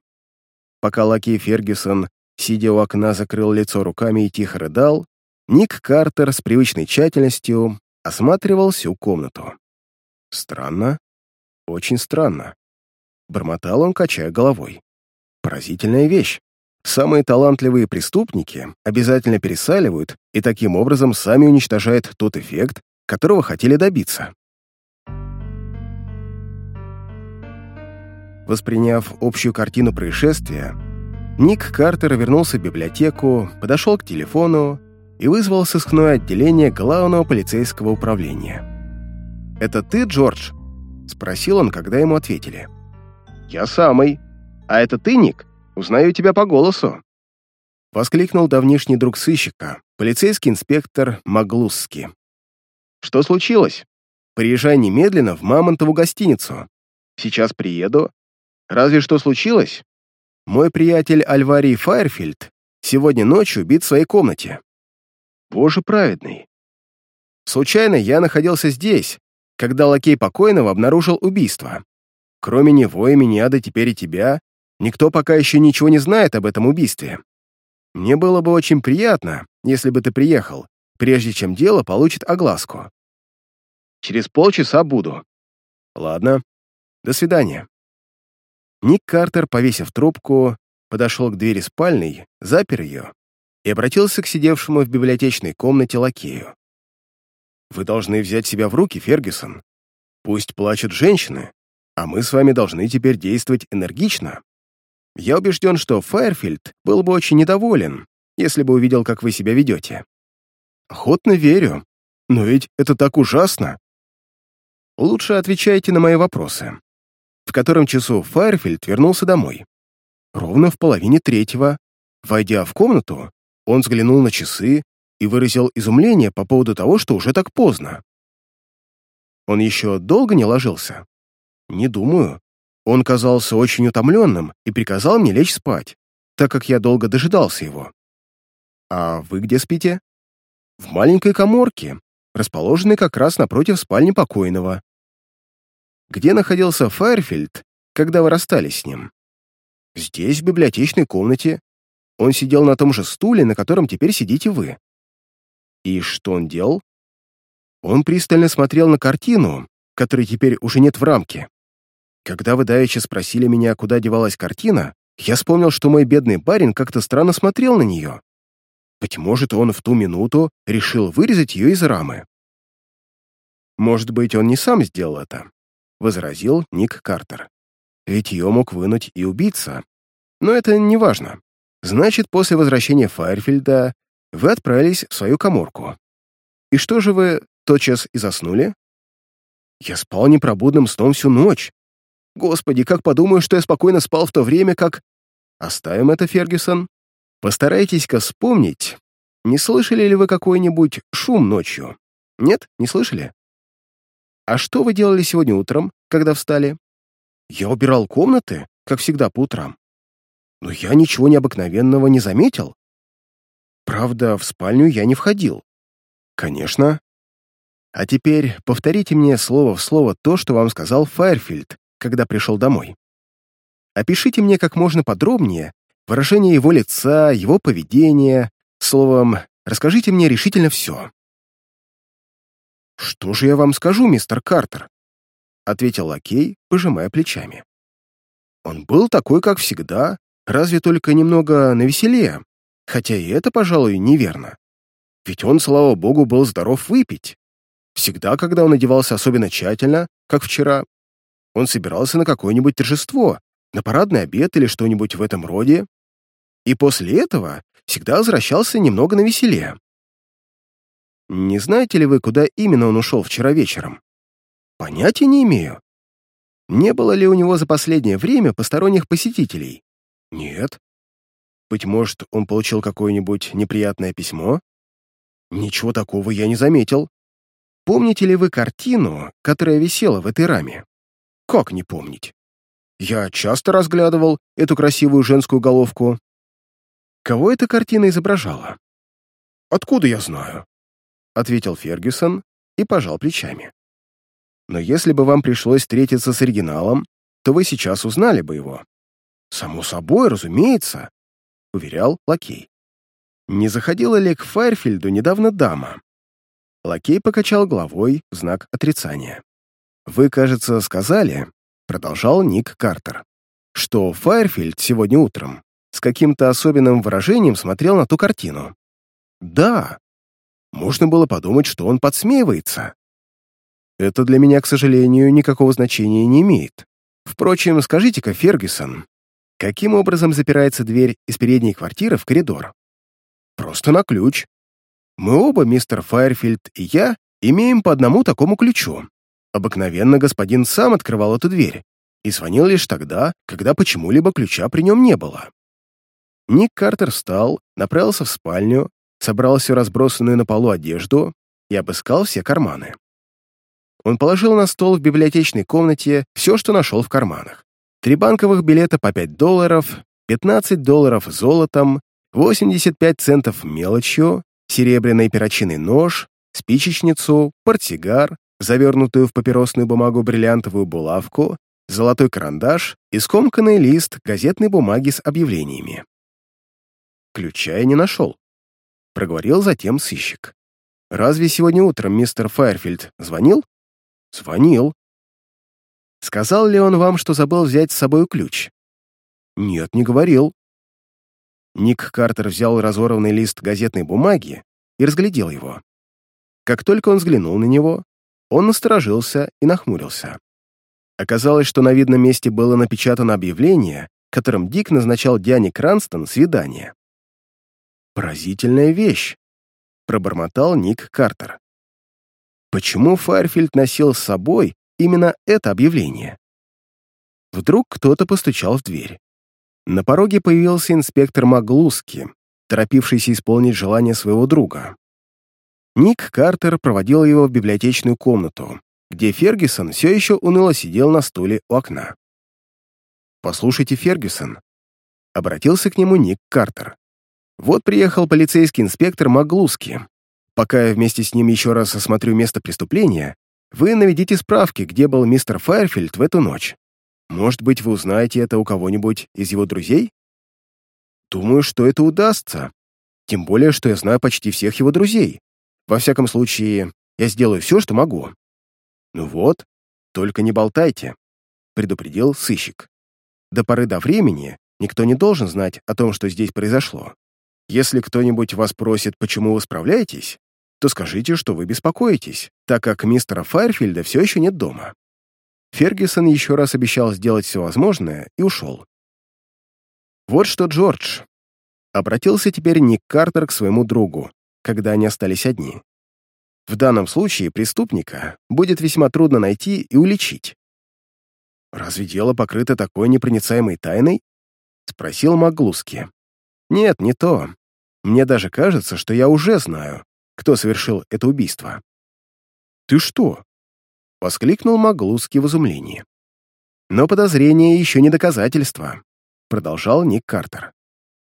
Пока лакей Фергюсон, сидя у окна, закрыл лицо руками и тихо рыдал, Ник Картер с привычной тщательностью осматривал всю комнату. Странно, очень странно. Бормотал он, качая головой. Поразительная вещь. Самые талантливые преступники обязательно пересаливают и таким образом сами уничтожают тот эффект, которого хотели добиться. Восприняв общую картину происшествия, Ник Картер вернулся в библиотеку, подошел к телефону и вызвал сыскное отделение главного полицейского управления. «Это ты, Джордж?» — спросил он, когда ему ответили. «Я самый. А это ты, Ник? Узнаю тебя по голосу». Воскликнул давнишний друг сыщика, полицейский инспектор Маглусский. «Что случилось? Приезжай немедленно в Мамонтову гостиницу. Сейчас приеду, Разве что случилось? Мой приятель Альварий Файерфильд сегодня ночью убит в своей комнате. Боже праведный. Случайно я находился здесь, когда лакей покойного обнаружил убийство. Кроме него и меня, да теперь и тебя, никто пока еще ничего не знает об этом убийстве. Мне было бы очень приятно, если бы ты приехал, прежде чем дело получит огласку. Через полчаса буду. Ладно. До свидания. Ник Картер, повесив трубку, подошел к двери спальной, запер ее и обратился к сидевшему в библиотечной комнате лакею. «Вы должны взять себя в руки, Фергюсон. Пусть плачут женщины, а мы с вами должны теперь действовать энергично. Я убежден, что Файерфильд был бы очень недоволен, если бы увидел, как вы себя ведете. Охотно верю, но ведь это так ужасно. Лучше отвечайте на мои вопросы в котором часу Файерфильд вернулся домой. Ровно в половине третьего, войдя в комнату, он взглянул на часы и выразил изумление по поводу того, что уже так поздно. Он еще долго не ложился? Не думаю. Он казался очень утомленным и приказал мне лечь спать, так как я долго дожидался его. А вы где спите? В маленькой коморке, расположенной как раз напротив спальни покойного, где находился Файерфильд, когда вы расстались с ним? Здесь, в библиотечной комнате. Он сидел на том же стуле, на котором теперь сидите вы. И что он делал? Он пристально смотрел на картину, которой теперь уже нет в рамке. Когда вы давеча спросили меня, куда девалась картина, я вспомнил, что мой бедный барин как-то странно смотрел на нее. Быть может, он в ту минуту решил вырезать ее из рамы. Может быть, он не сам сделал это. — возразил Ник Картер. «Ведь ее мог вынуть и убийца. Но это не важно. Значит, после возвращения Файерфильда вы отправились в свою коморку. И что же вы тотчас и заснули? Я спал непробудным сном всю ночь. Господи, как подумаю, что я спокойно спал в то время, как... Оставим это, Фергюсон. Постарайтесь-ка вспомнить, не слышали ли вы какой-нибудь шум ночью? Нет, не слышали? А что вы делали сегодня утром, когда встали? Я убирал комнаты, как всегда по утрам. Но я ничего необыкновенного не заметил. Правда, в спальню я не входил. Конечно. А теперь повторите мне слово в слово то, что вам сказал Файерфильд, когда пришел домой. Опишите мне как можно подробнее выражение его лица, его поведения, словом, расскажите мне решительно все. «Что же я вам скажу, мистер Картер?» — ответил лакей, пожимая плечами. «Он был такой, как всегда, разве только немного навеселее, хотя и это, пожалуй, неверно. Ведь он, слава богу, был здоров выпить. Всегда, когда он одевался особенно тщательно, как вчера, он собирался на какое-нибудь торжество, на парадный обед или что-нибудь в этом роде, и после этого всегда возвращался немного навеселее. Не знаете ли вы, куда именно он ушел вчера вечером? Понятия не имею. Не было ли у него за последнее время посторонних посетителей? Нет. Быть может, он получил какое-нибудь неприятное письмо? Ничего такого я не заметил. Помните ли вы картину, которая висела в этой раме? Как не помнить? Я часто разглядывал эту красивую женскую головку. Кого эта картина изображала? Откуда я знаю? Ответил Фергюсон и пожал плечами. Но если бы вам пришлось встретиться с оригиналом, то вы сейчас узнали бы его. Само собой, разумеется, уверял лакей. Не заходила ли к Файрфильду недавно дама? Лакей покачал головой в знак отрицания. «Вы, кажется, сказали, — продолжал Ник Картер, — что Файрфильд сегодня утром с каким-то особенным выражением смотрел на ту картину. Да, можно было подумать, что он подсмеивается. Это для меня, к сожалению, никакого значения не имеет. Впрочем, скажите-ка, Фергюсон, каким образом запирается дверь из передней квартиры в коридор? Просто на ключ. Мы оба, мистер Файерфильд и я, имеем по одному такому ключу. Обыкновенно господин сам открывал эту дверь и звонил лишь тогда, когда почему-либо ключа при нем не было. Ник Картер встал, направился в спальню, собрал всю разбросанную на полу одежду и обыскал все карманы. Он положил на стол в библиотечной комнате все, что нашел в карманах. Три банковых билета по 5 долларов, 15 долларов золотом, 85 центов мелочью, серебряный перочинный нож, спичечницу, портсигар, завернутую в папиросную бумагу бриллиантовую булавку, золотой карандаш и скомканный лист газетной бумаги с объявлениями. Ключа я не нашел проговорил затем сыщик. «Разве сегодня утром мистер Файерфильд звонил?» «Звонил». «Сказал ли он вам, что забыл взять с собой ключ?» «Нет, не говорил». Ник Картер взял разорванный лист газетной бумаги и разглядел его. Как только он взглянул на него, он насторожился и нахмурился. Оказалось, что на видном месте было напечатано объявление, которым Дик назначал Диане Кранстон свидание. «Поразительная вещь», — пробормотал Ник Картер. Почему Файрфильд носил с собой именно это объявление? Вдруг кто-то постучал в дверь. На пороге появился инспектор Маглуски, торопившийся исполнить желание своего друга. Ник Картер проводил его в библиотечную комнату, где Фергюсон все еще уныло сидел на стуле у окна. «Послушайте, Фергюсон», — обратился к нему Ник Картер. Вот приехал полицейский инспектор Маглуски. Пока я вместе с ним еще раз осмотрю место преступления, вы наведите справки, где был мистер Файерфильд в эту ночь. Может быть, вы узнаете это у кого-нибудь из его друзей? Думаю, что это удастся. Тем более, что я знаю почти всех его друзей. Во всяком случае, я сделаю все, что могу. Ну вот, только не болтайте, предупредил сыщик. До поры до времени никто не должен знать о том, что здесь произошло. Если кто-нибудь вас просит, почему вы справляетесь, то скажите, что вы беспокоитесь, так как мистера Файрфильда все еще нет дома». Фергюсон еще раз обещал сделать все возможное и ушел. «Вот что, Джордж», — Обратился теперь Ник Картер к своему другу, когда они остались одни. В данном случае преступника будет весьма трудно найти и уличить. «Разве дело покрыто такой непроницаемой тайной?» — спросил Маглуски. «Нет, не то. Мне даже кажется, что я уже знаю, кто совершил это убийство». «Ты что?» — воскликнул Маглуски в изумлении. «Но подозрение еще не доказательство», — продолжал Ник Картер.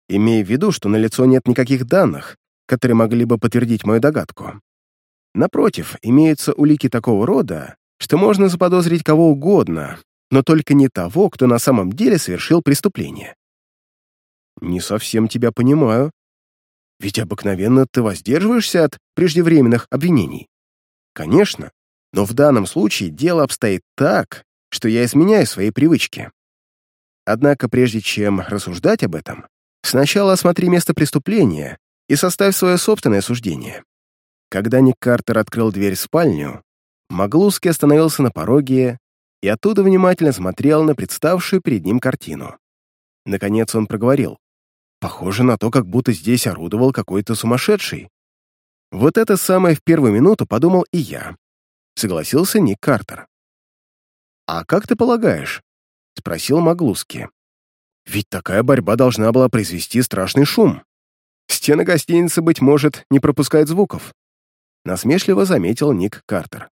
«Имея в виду, что на лицо нет никаких данных, которые могли бы подтвердить мою догадку. Напротив, имеются улики такого рода, что можно заподозрить кого угодно, но только не того, кто на самом деле совершил преступление. Не совсем тебя понимаю. Ведь обыкновенно ты воздерживаешься от преждевременных обвинений. Конечно, но в данном случае дело обстоит так, что я изменяю свои привычки. Однако прежде чем рассуждать об этом, сначала осмотри место преступления и составь свое собственное суждение. Когда Ник Картер открыл дверь в спальню, Маглуски остановился на пороге и оттуда внимательно смотрел на представшую перед ним картину. Наконец он проговорил. «Похоже на то, как будто здесь орудовал какой-то сумасшедший». Вот это самое в первую минуту подумал и я. Согласился Ник Картер. «А как ты полагаешь?» — спросил Маглуски. «Ведь такая борьба должна была произвести страшный шум. Стены гостиницы, быть может, не пропускают звуков», — насмешливо заметил Ник Картер.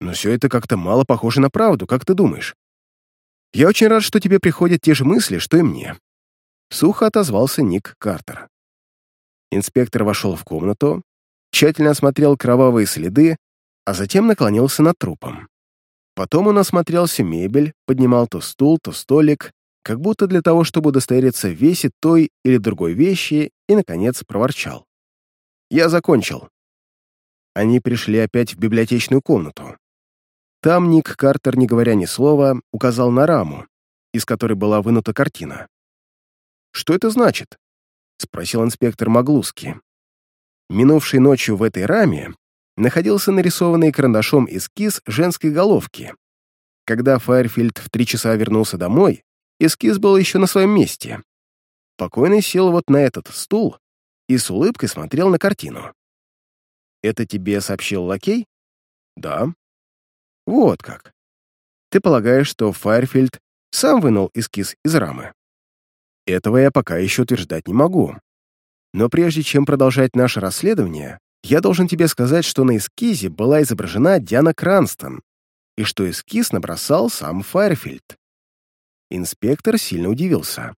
Но все это как-то мало похоже на правду, как ты думаешь? Я очень рад, что тебе приходят те же мысли, что и мне. Сухо отозвался Ник Картер. Инспектор вошел в комнату, тщательно осмотрел кровавые следы, а затем наклонился над трупом. Потом он осмотрел всю мебель, поднимал то стул, то столик, как будто для того, чтобы удостовериться в весе той или другой вещи, и, наконец, проворчал. «Я закончил». Они пришли опять в библиотечную комнату. Там Ник Картер, не говоря ни слова, указал на раму, из которой была вынута картина. «Что это значит?» — спросил инспектор Маглуски. Минувшей ночью в этой раме находился нарисованный карандашом эскиз женской головки. Когда Файерфильд в три часа вернулся домой, эскиз был еще на своем месте. Покойный сел вот на этот стул и с улыбкой смотрел на картину. «Это тебе сообщил лакей?» «Да», вот как. Ты полагаешь, что Файерфильд сам вынул эскиз из рамы? Этого я пока еще утверждать не могу. Но прежде чем продолжать наше расследование, я должен тебе сказать, что на эскизе была изображена Диана Кранстон, и что эскиз набросал сам Файерфильд. Инспектор сильно удивился.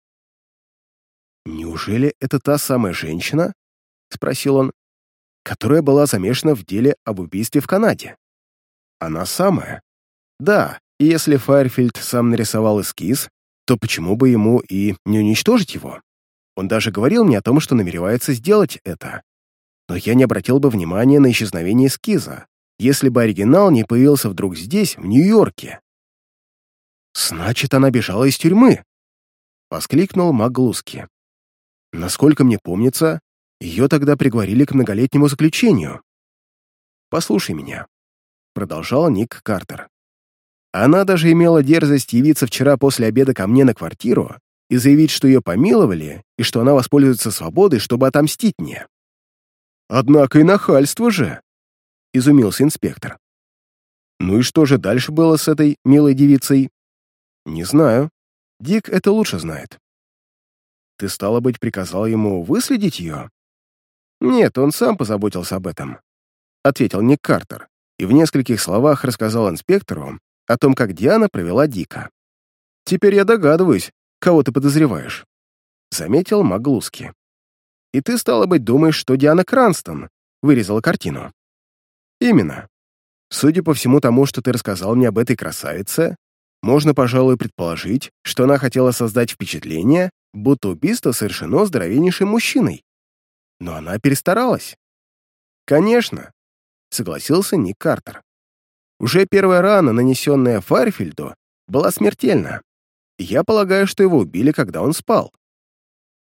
«Неужели это та самая женщина?» — спросил он, которая была замешана в деле об убийстве в Канаде. Она самая. Да, и если Файерфильд сам нарисовал эскиз, то почему бы ему и не уничтожить его? Он даже говорил мне о том, что намеревается сделать это. Но я не обратил бы внимания на исчезновение эскиза, если бы оригинал не появился вдруг здесь, в Нью-Йорке. «Значит, она бежала из тюрьмы!» — воскликнул Маглуски. «Насколько мне помнится, ее тогда приговорили к многолетнему заключению. Послушай меня продолжал Ник Картер. Она даже имела дерзость явиться вчера после обеда ко мне на квартиру и заявить, что ее помиловали и что она воспользуется свободой, чтобы отомстить мне. «Однако и нахальство же!» — изумился инспектор. «Ну и что же дальше было с этой милой девицей?» «Не знаю. Дик это лучше знает». «Ты, стало быть, приказал ему выследить ее?» «Нет, он сам позаботился об этом», — ответил Ник Картер и в нескольких словах рассказал инспектору о том, как Диана провела Дика. «Теперь я догадываюсь, кого ты подозреваешь», — заметил Маглуски. «И ты, стало быть, думаешь, что Диана Кранстон вырезала картину?» «Именно. Судя по всему тому, что ты рассказал мне об этой красавице, можно, пожалуй, предположить, что она хотела создать впечатление, будто убийство совершено здоровеннейшим мужчиной. Но она перестаралась. Конечно, согласился Ник Картер. Уже первая рана, нанесенная Файрфильду, была смертельна. Я полагаю, что его убили, когда он спал.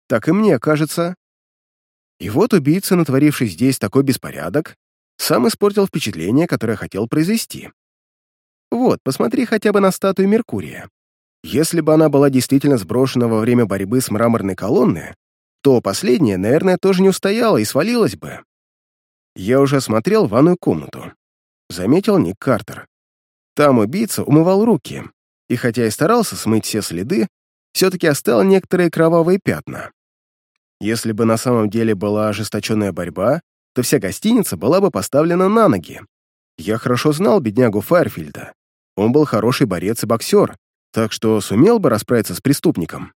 Так и мне кажется. И вот убийца, натворивший здесь такой беспорядок, сам испортил впечатление, которое хотел произвести. Вот, посмотри хотя бы на статую Меркурия. Если бы она была действительно сброшена во время борьбы с мраморной колонны, то последняя, наверное, тоже не устояла и свалилась бы. Я уже осмотрел ванную комнату. Заметил Ник Картер. Там убийца умывал руки, и хотя и старался смыть все следы, все-таки оставил некоторые кровавые пятна. Если бы на самом деле была ожесточенная борьба, то вся гостиница была бы поставлена на ноги. Я хорошо знал беднягу Файрфильда. Он был хороший борец и боксер, так что сумел бы расправиться с преступником.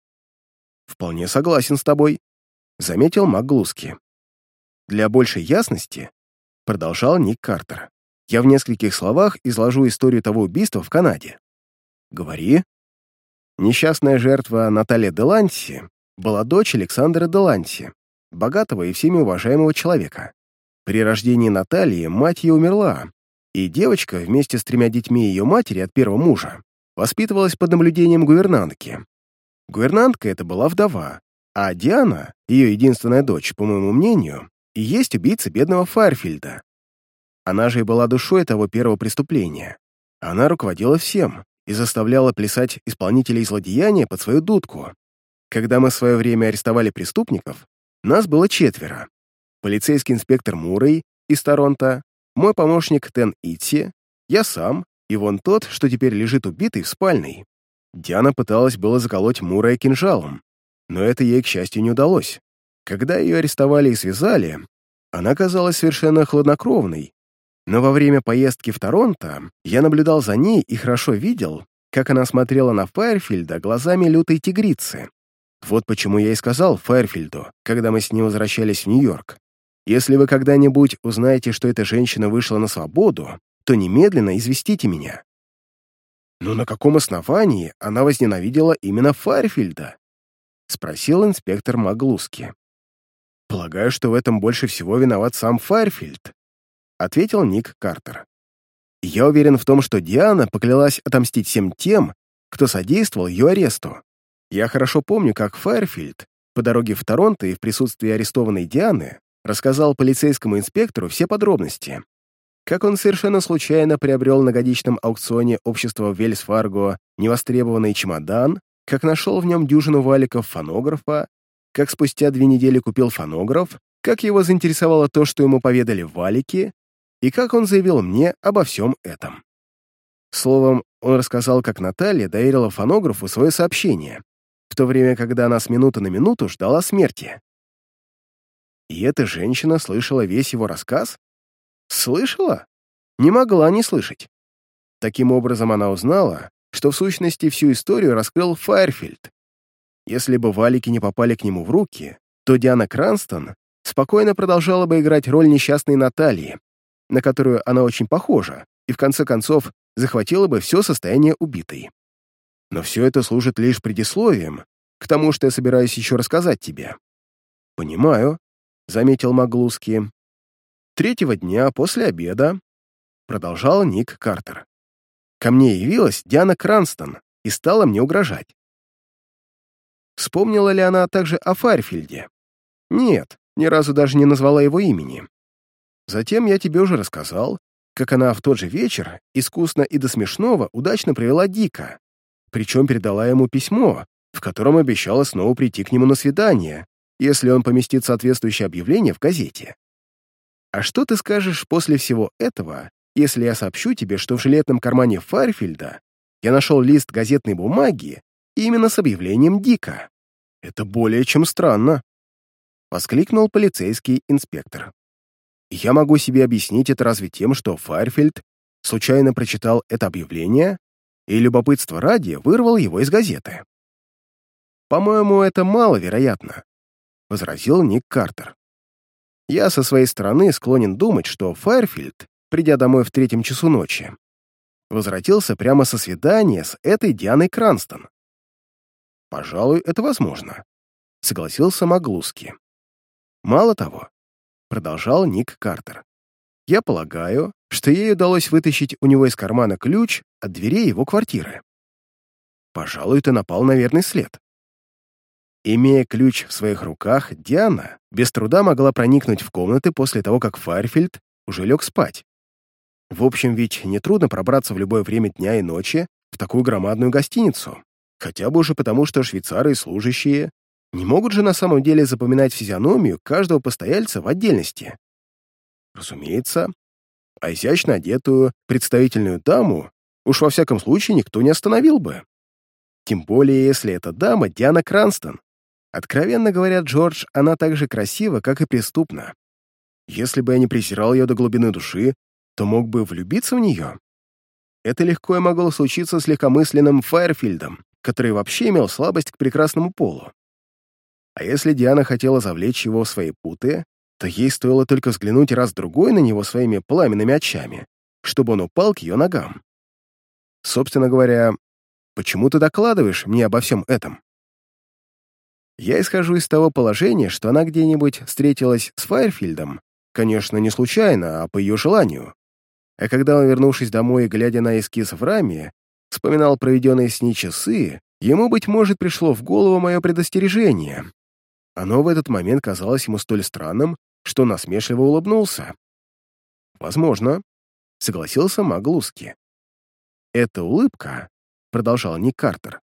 «Вполне согласен с тобой», — заметил МакГлуски. «Для большей ясности», — продолжал Ник Картер, «я в нескольких словах изложу историю того убийства в Канаде». «Говори». Несчастная жертва Наталья Деланси была дочь Александра Деланси, богатого и всеми уважаемого человека. При рождении Натальи мать ее умерла, и девочка вместе с тремя детьми ее матери от первого мужа воспитывалась под наблюдением гувернантки. Гувернантка эта была вдова, а Диана, ее единственная дочь, по моему мнению, и есть убийца бедного Файрфильда. Она же и была душой того первого преступления. Она руководила всем и заставляла плясать исполнителей злодеяния под свою дудку. Когда мы в свое время арестовали преступников, нас было четверо. Полицейский инспектор Мурray из Торонто, мой помощник Тен Итси, я сам и вон тот, что теперь лежит убитый в спальной. Диана пыталась было заколоть Мурая кинжалом, но это ей, к счастью, не удалось. Когда ее арестовали и связали, она казалась совершенно хладнокровной, но во время поездки в Торонто я наблюдал за ней и хорошо видел, как она смотрела на Файерфильда глазами лютой тигрицы. Вот почему я и сказал Файерфильду, когда мы с ним возвращались в Нью-Йорк, если вы когда-нибудь узнаете, что эта женщина вышла на свободу, то немедленно известите меня». «Но на каком основании она возненавидела именно Файрфильда?» — спросил инспектор Маглуски. «Полагаю, что в этом больше всего виноват сам Файрфильд», — ответил Ник Картер. «Я уверен в том, что Диана поклялась отомстить всем тем, кто содействовал ее аресту. Я хорошо помню, как Файрфильд по дороге в Торонто и в присутствии арестованной Дианы рассказал полицейскому инспектору все подробности. Как он совершенно случайно приобрел на годичном аукционе общества Вельс-Фарго невостребованный чемодан, как нашел в нем дюжину валиков фонографа, как спустя две недели купил фонограф, как его заинтересовало то, что ему поведали валики, и как он заявил мне обо всем этом. Словом, он рассказал, как Наталья доверила фонографу свое сообщение, в то время, когда она с минуты на минуту ждала смерти. И эта женщина слышала весь его рассказ? Слышала? Не могла не слышать. Таким образом, она узнала, что в сущности всю историю раскрыл Файерфильд. Если бы валики не попали к нему в руки, то Диана Кранстон спокойно продолжала бы играть роль несчастной Натальи, на которую она очень похожа, и в конце концов захватила бы все состояние убитой. Но все это служит лишь предисловием к тому, что я собираюсь еще рассказать тебе. Понимаю, заметил Маглуски. Третьего дня после обеда продолжал Ник Картер. Ко мне явилась Диана Кранстон и стала мне угрожать. Вспомнила ли она также о Файрфильде? Нет, ни разу даже не назвала его имени. Затем я тебе уже рассказал, как она в тот же вечер искусно и до смешного удачно провела Дика, причем передала ему письмо, в котором обещала снова прийти к нему на свидание, если он поместит соответствующее объявление в газете. А что ты скажешь после всего этого, если я сообщу тебе, что в жилетном кармане Фарфильда я нашел лист газетной бумаги именно с объявлением Дика? Это более чем странно, — воскликнул полицейский инспектор. Я могу себе объяснить это разве тем, что Файрфильд случайно прочитал это объявление и любопытство ради вырвал его из газеты. По-моему, это маловероятно возразил Ник Картер. Я со своей стороны склонен думать, что Файрфильд, придя домой в третьем часу ночи, возвратился прямо со свидания с этой Дианой Кранстон. Пожалуй, это возможно, согласился Маглуски. Мало того, продолжал Ник Картер, я полагаю, что ей удалось вытащить у него из кармана ключ от дверей его квартиры. Пожалуй, ты напал на верный след. Имея ключ в своих руках, Диана без труда могла проникнуть в комнаты после того, как Файрфильд уже лег спать. В общем, ведь нетрудно пробраться в любое время дня и ночи в такую громадную гостиницу, хотя бы уже потому, что швейцары и служащие Не могут же на самом деле запоминать физиономию каждого постояльца в отдельности? Разумеется, а изящно одетую представительную даму уж во всяком случае никто не остановил бы. Тем более, если эта дама Диана Кранстон. Откровенно говоря, Джордж, она так же красива, как и преступна. Если бы я не презирал ее до глубины души, то мог бы влюбиться в нее. Это легко и могло случиться с легкомысленным Файерфильдом, который вообще имел слабость к прекрасному полу. А если Диана хотела завлечь его в свои путы, то ей стоило только взглянуть раз-другой на него своими пламенными очами, чтобы он упал к ее ногам. Собственно говоря, почему ты докладываешь мне обо всем этом? Я исхожу из того положения, что она где-нибудь встретилась с Файерфильдом, конечно, не случайно, а по ее желанию. А когда он, вернувшись домой и глядя на эскиз в раме, вспоминал проведенные с ней часы, ему, быть может, пришло в голову мое предостережение. Оно в этот момент казалось ему столь странным, что насмешливо улыбнулся. «Возможно», — согласился Маглуски. «Эта улыбка», — продолжал Ник Картер,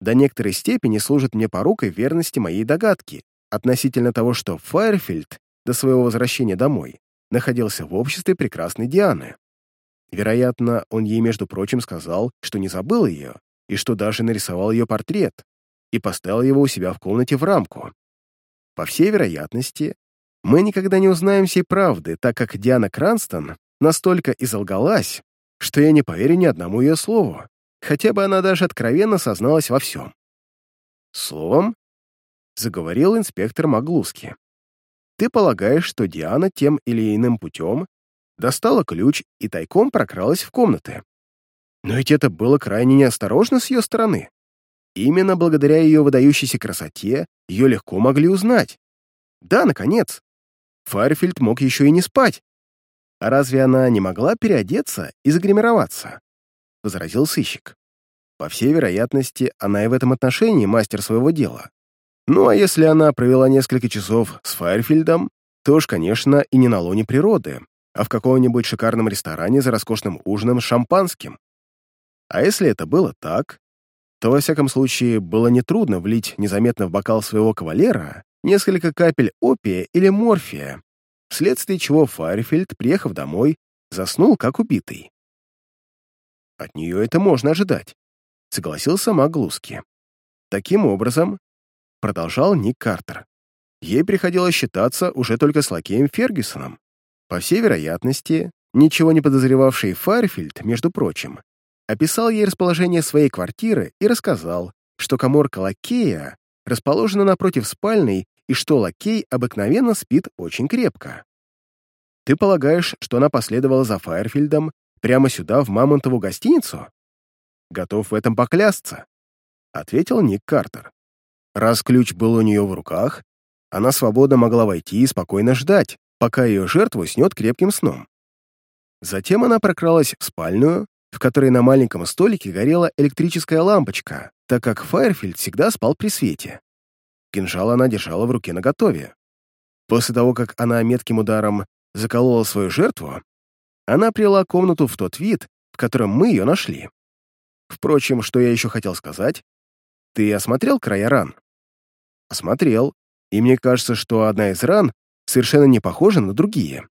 «до некоторой степени служит мне порукой верности моей догадки относительно того, что Файерфильд до своего возвращения домой находился в обществе прекрасной Дианы. Вероятно, он ей, между прочим, сказал, что не забыл ее, и что даже нарисовал ее портрет, и поставил его у себя в комнате в рамку. По всей вероятности, мы никогда не узнаем всей правды, так как Диана Кранстон настолько изолгалась, что я не поверю ни одному ее слову, хотя бы она даже откровенно созналась во всем. Словом, заговорил инспектор Маглуски. Ты полагаешь, что Диана тем или иным путем достала ключ и тайком прокралась в комнаты. Но ведь это было крайне неосторожно с ее стороны. Именно благодаря ее выдающейся красоте ее легко могли узнать. Да, наконец, Файерфильд мог еще и не спать. А разве она не могла переодеться и загримироваться? Возразил сыщик. По всей вероятности, она и в этом отношении мастер своего дела. Ну а если она провела несколько часов с Файерфильдом, то уж, конечно, и не на лоне природы, а в каком-нибудь шикарном ресторане за роскошным ужином с шампанским. А если это было так, то, во всяком случае, было нетрудно влить незаметно в бокал своего кавалера несколько капель опия или морфия, вследствие чего Файерфельд, приехав домой, заснул как убитый. От нее это можно ожидать, согласился Маглуски. Таким образом, продолжал Ник Картер, ей приходилось считаться уже только с лакеем Фергюсоном. По всей вероятности, ничего не подозревавший Файерфельд, между прочим, описал ей расположение своей квартиры и рассказал, что коморка лакея расположена напротив спальной и что лакей обыкновенно спит очень крепко. Ты полагаешь, что она последовала за Файерфильдом прямо сюда, в Мамонтову гостиницу? Готов в этом поклясться, — ответил Ник Картер. Раз ключ был у нее в руках, она свободно могла войти и спокойно ждать, пока ее жертву снет крепким сном. Затем она прокралась в спальную, в которой на маленьком столике горела электрическая лампочка, так как Файерфильд всегда спал при свете. Кинжал она держала в руке наготове. После того, как она метким ударом заколола свою жертву, она привела комнату в тот вид, в котором мы ее нашли. Впрочем, что я еще хотел сказать? Ты осмотрел края ран? Осмотрел, и мне кажется, что одна из ран совершенно не похожа на другие.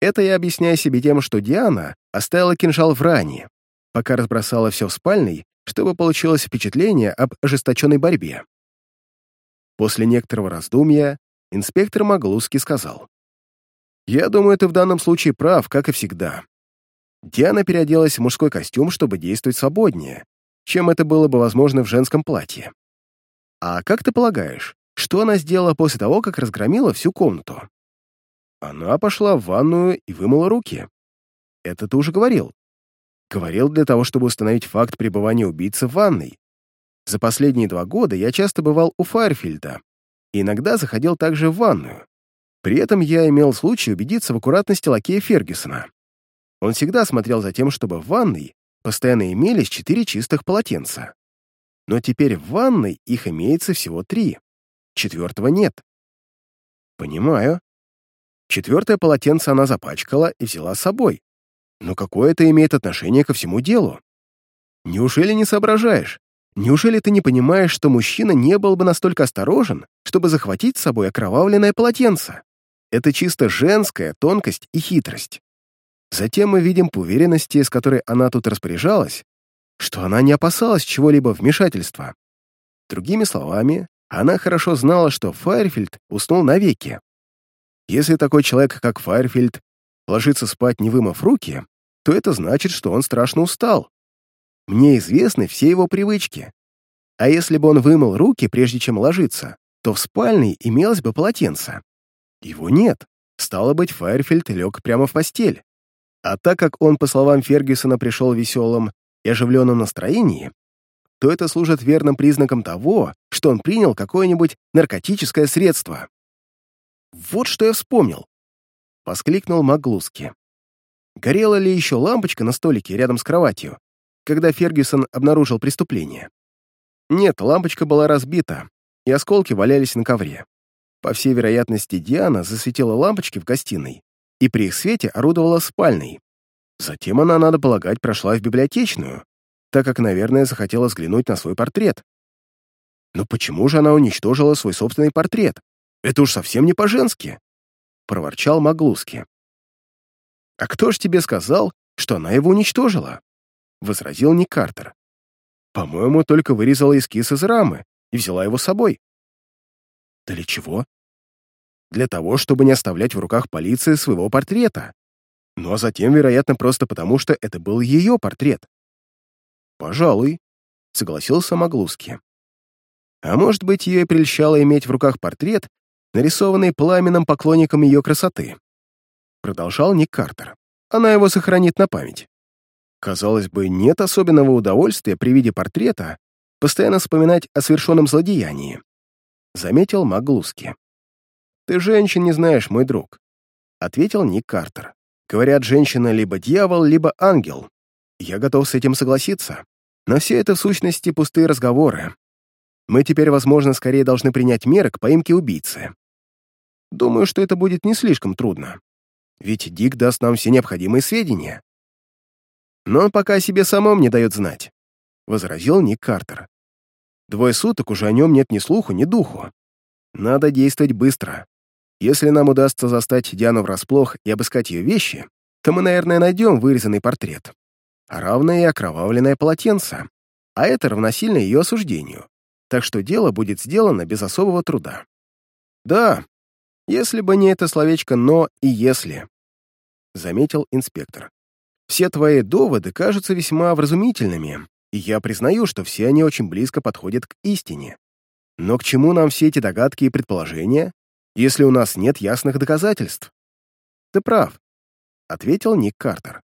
Это я объясняю себе тем, что Диана оставила кинжал в ране, пока разбросала все в спальной, чтобы получилось впечатление об ожесточенной борьбе. После некоторого раздумья инспектор Маглуски сказал. «Я думаю, ты в данном случае прав, как и всегда. Диана переоделась в мужской костюм, чтобы действовать свободнее, чем это было бы возможно в женском платье. А как ты полагаешь, что она сделала после того, как разгромила всю комнату? Она пошла в ванную и вымыла руки. Это ты уже говорил. Говорил для того, чтобы установить факт пребывания убийцы в ванной. За последние два года я часто бывал у Файерфильда и иногда заходил также в ванную. При этом я имел случай убедиться в аккуратности лакея Фергюсона. Он всегда смотрел за тем, чтобы в ванной постоянно имелись четыре чистых полотенца. Но теперь в ванной их имеется всего три. Четвертого нет. Понимаю. Четвертое полотенце она запачкала и взяла с собой. Но какое это имеет отношение ко всему делу? Неужели не соображаешь? Неужели ты не понимаешь, что мужчина не был бы настолько осторожен, чтобы захватить с собой окровавленное полотенце? Это чисто женская тонкость и хитрость. Затем мы видим по уверенности, с которой она тут распоряжалась, что она не опасалась чего-либо вмешательства. Другими словами, она хорошо знала, что Файерфильд уснул навеки. Если такой человек, как Файерфильд, ложится спать, не вымыв руки, то это значит, что он страшно устал. Мне известны все его привычки. А если бы он вымыл руки, прежде чем ложиться, то в спальне имелось бы полотенце. Его нет. Стало быть, Файерфильд лег прямо в постель. А так как он, по словам Фергюсона, пришел в веселом и оживленном настроении, то это служит верным признаком того, что он принял какое-нибудь наркотическое средство. «Вот что я вспомнил!» — воскликнул Маглуски. Горела ли еще лампочка на столике рядом с кроватью, когда Фергюсон обнаружил преступление? Нет, лампочка была разбита, и осколки валялись на ковре. По всей вероятности, Диана засветила лампочки в гостиной и при их свете орудовала спальной. Затем она, надо полагать, прошла в библиотечную, так как, наверное, захотела взглянуть на свой портрет. Но почему же она уничтожила свой собственный портрет? Это уж совсем не по-женски, — проворчал Маглуски. «А кто ж тебе сказал, что она его уничтожила?» — возразил Ник Картер. «По-моему, только вырезала эскиз из рамы и взяла его с собой». «Для чего?» «Для того, чтобы не оставлять в руках полиции своего портрета. Ну а затем, вероятно, просто потому, что это был ее портрет». «Пожалуй», — согласился Маглуски. «А может быть, ее и прельщало иметь в руках портрет, нарисованный пламенным поклонником ее красоты продолжал Ник Картер. Она его сохранит на память. Казалось бы, нет особенного удовольствия при виде портрета постоянно вспоминать о совершенном злодеянии. Заметил Маглуски. «Ты женщин не знаешь, мой друг», — ответил Ник Картер. «Говорят, женщина либо дьявол, либо ангел. Я готов с этим согласиться. Но все это в сущности пустые разговоры. Мы теперь, возможно, скорее должны принять меры к поимке убийцы. Думаю, что это будет не слишком трудно ведь Дик даст нам все необходимые сведения. Но пока о себе самом не дает знать, — возразил Ник Картер. Двое суток уже о нем нет ни слуху, ни духу. Надо действовать быстро. Если нам удастся застать Диану врасплох и обыскать ее вещи, то мы, наверное, найдем вырезанный портрет, а равное и окровавленное полотенце, а это равносильно ее осуждению, так что дело будет сделано без особого труда. Да, если бы не это словечко «но» и «если», — заметил инспектор. «Все твои доводы кажутся весьма вразумительными, и я признаю, что все они очень близко подходят к истине. Но к чему нам все эти догадки и предположения, если у нас нет ясных доказательств?» «Ты прав», — ответил Ник Картер.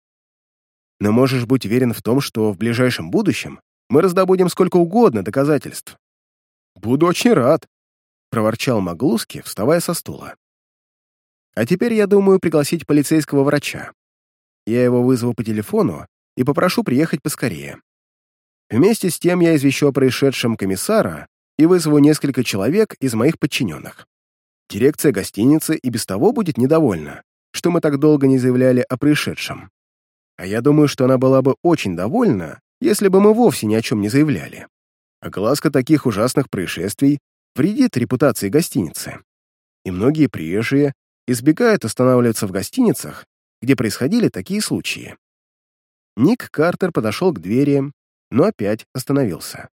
«Но можешь быть уверен в том, что в ближайшем будущем мы раздобудем сколько угодно доказательств». «Буду очень рад», — проворчал Маглуски, вставая со стула. «А теперь я думаю пригласить полицейского врача. Я его вызову по телефону и попрошу приехать поскорее. Вместе с тем я извещу о происшедшем комиссара и вызову несколько человек из моих подчиненных. Дирекция гостиницы и без того будет недовольна, что мы так долго не заявляли о происшедшем. А я думаю, что она была бы очень довольна, если бы мы вовсе ни о чем не заявляли. Огласка таких ужасных происшествий вредит репутации гостиницы. И многие приезжие избегают останавливаться в гостиницах, где происходили такие случаи. Ник Картер подошел к двери, но опять остановился.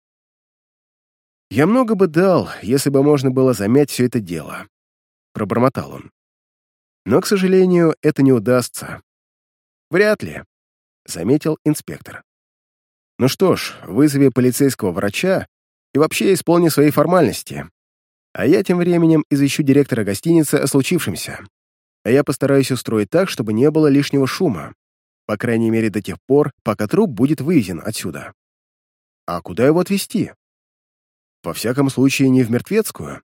«Я много бы дал, если бы можно было замять все это дело», — пробормотал он. «Но, к сожалению, это не удастся». «Вряд ли», — заметил инспектор. «Ну что ж, вызови полицейского врача и вообще исполни свои формальности. А я тем временем извещу директора гостиницы о случившемся. А я постараюсь устроить так, чтобы не было лишнего шума, по крайней мере до тех пор, пока труп будет вывезен отсюда. А куда его отвезти? Во всяком случае, не в мертвецкую.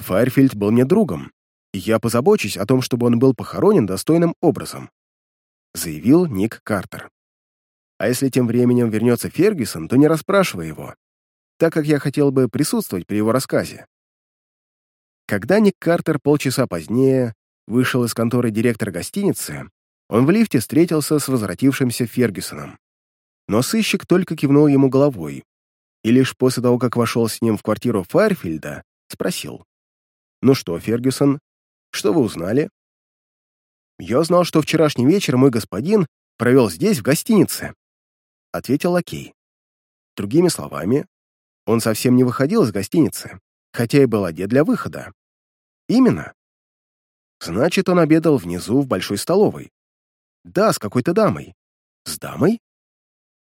Файерфильд был мне другом, и я позабочусь о том, чтобы он был похоронен достойным образом», — заявил Ник Картер. «А если тем временем вернется Фергюсон, то не расспрашивай его так как я хотел бы присутствовать при его рассказе. Когда Ник Картер полчаса позднее вышел из конторы директора гостиницы, он в лифте встретился с возвратившимся Фергюсоном. Но сыщик только кивнул ему головой. и лишь после того, как вошел с ним в квартиру Файрфильда, спросил. «Ну что, Фергюсон, что вы узнали?» «Я узнал, что вчерашний вечер мой господин провел здесь, в гостинице», — ответил лакей. Другими словами, он совсем не выходил из гостиницы, хотя и был одет для выхода. Именно. Значит, он обедал внизу в большой столовой. Да, с какой-то дамой. С дамой?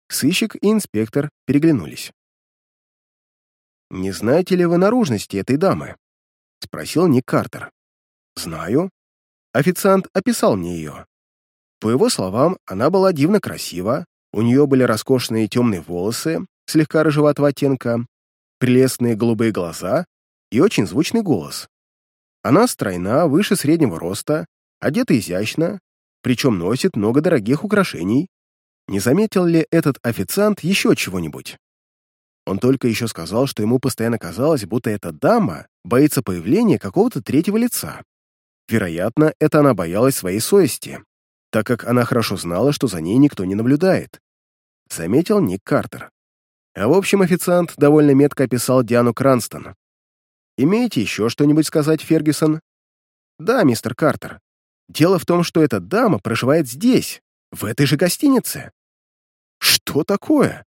Сыщик и инспектор переглянулись. «Не знаете ли вы наружности этой дамы?» — спросил Ник Картер. «Знаю. Официант описал мне ее. По его словам, она была дивно красива, у нее были роскошные темные волосы, слегка рыжеватого оттенка, прелестные голубые глаза и очень звучный голос. Она стройна, выше среднего роста, одета изящно, причем носит много дорогих украшений. Не заметил ли этот официант еще чего-нибудь? Он только еще сказал, что ему постоянно казалось, будто эта дама боится появления какого-то третьего лица. Вероятно, это она боялась своей совести, так как она хорошо знала, что за ней никто не наблюдает. Заметил Ник Картер. А в общем, официант довольно метко описал Диану Кранстон. «Имеете еще что-нибудь сказать, Фергюсон?» «Да, мистер Картер. Дело в том, что эта дама проживает здесь, в этой же гостинице». «Что такое?»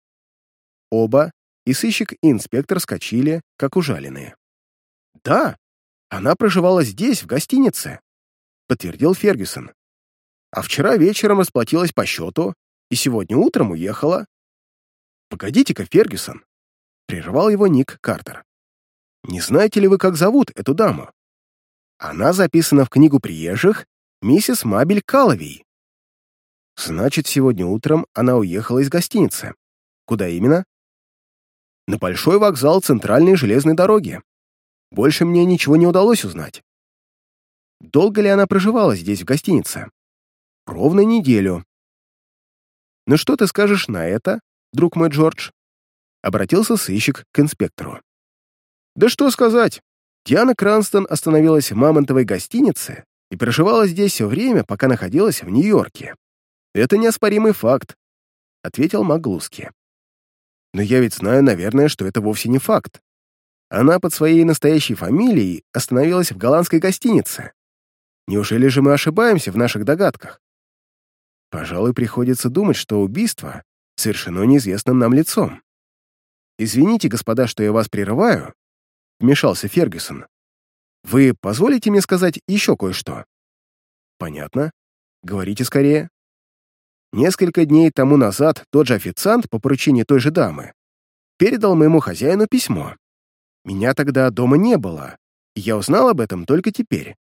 Оба, и сыщик, и инспектор скочили, как ужаленные. «Да, она проживала здесь, в гостинице», — подтвердил Фергюсон. «А вчера вечером расплатилась по счету и сегодня утром уехала. «Погодите-ка, Фергюсон!» — прервал его Ник Картер. «Не знаете ли вы, как зовут эту даму? Она записана в книгу приезжих миссис Мабель Каловий. Значит, сегодня утром она уехала из гостиницы. Куда именно? На большой вокзал центральной железной дороги. Больше мне ничего не удалось узнать. Долго ли она проживала здесь, в гостинице? Ровно неделю. Ну что ты скажешь на это, друг мой Джордж?» Обратился сыщик к инспектору. «Да что сказать. Диана Кранстон остановилась в мамонтовой гостинице и проживала здесь все время, пока находилась в Нью-Йорке. Это неоспоримый факт», — ответил Маглуски. «Но я ведь знаю, наверное, что это вовсе не факт. Она под своей настоящей фамилией остановилась в голландской гостинице. Неужели же мы ошибаемся в наших догадках? Пожалуй, приходится думать, что убийство совершено неизвестным нам лицом. «Извините, господа, что я вас прерываю», — вмешался Фергюсон. «Вы позволите мне сказать еще кое-что?» «Понятно. Говорите скорее». Несколько дней тому назад тот же официант по поручению той же дамы передал моему хозяину письмо. Меня тогда дома не было, и я узнал об этом только теперь.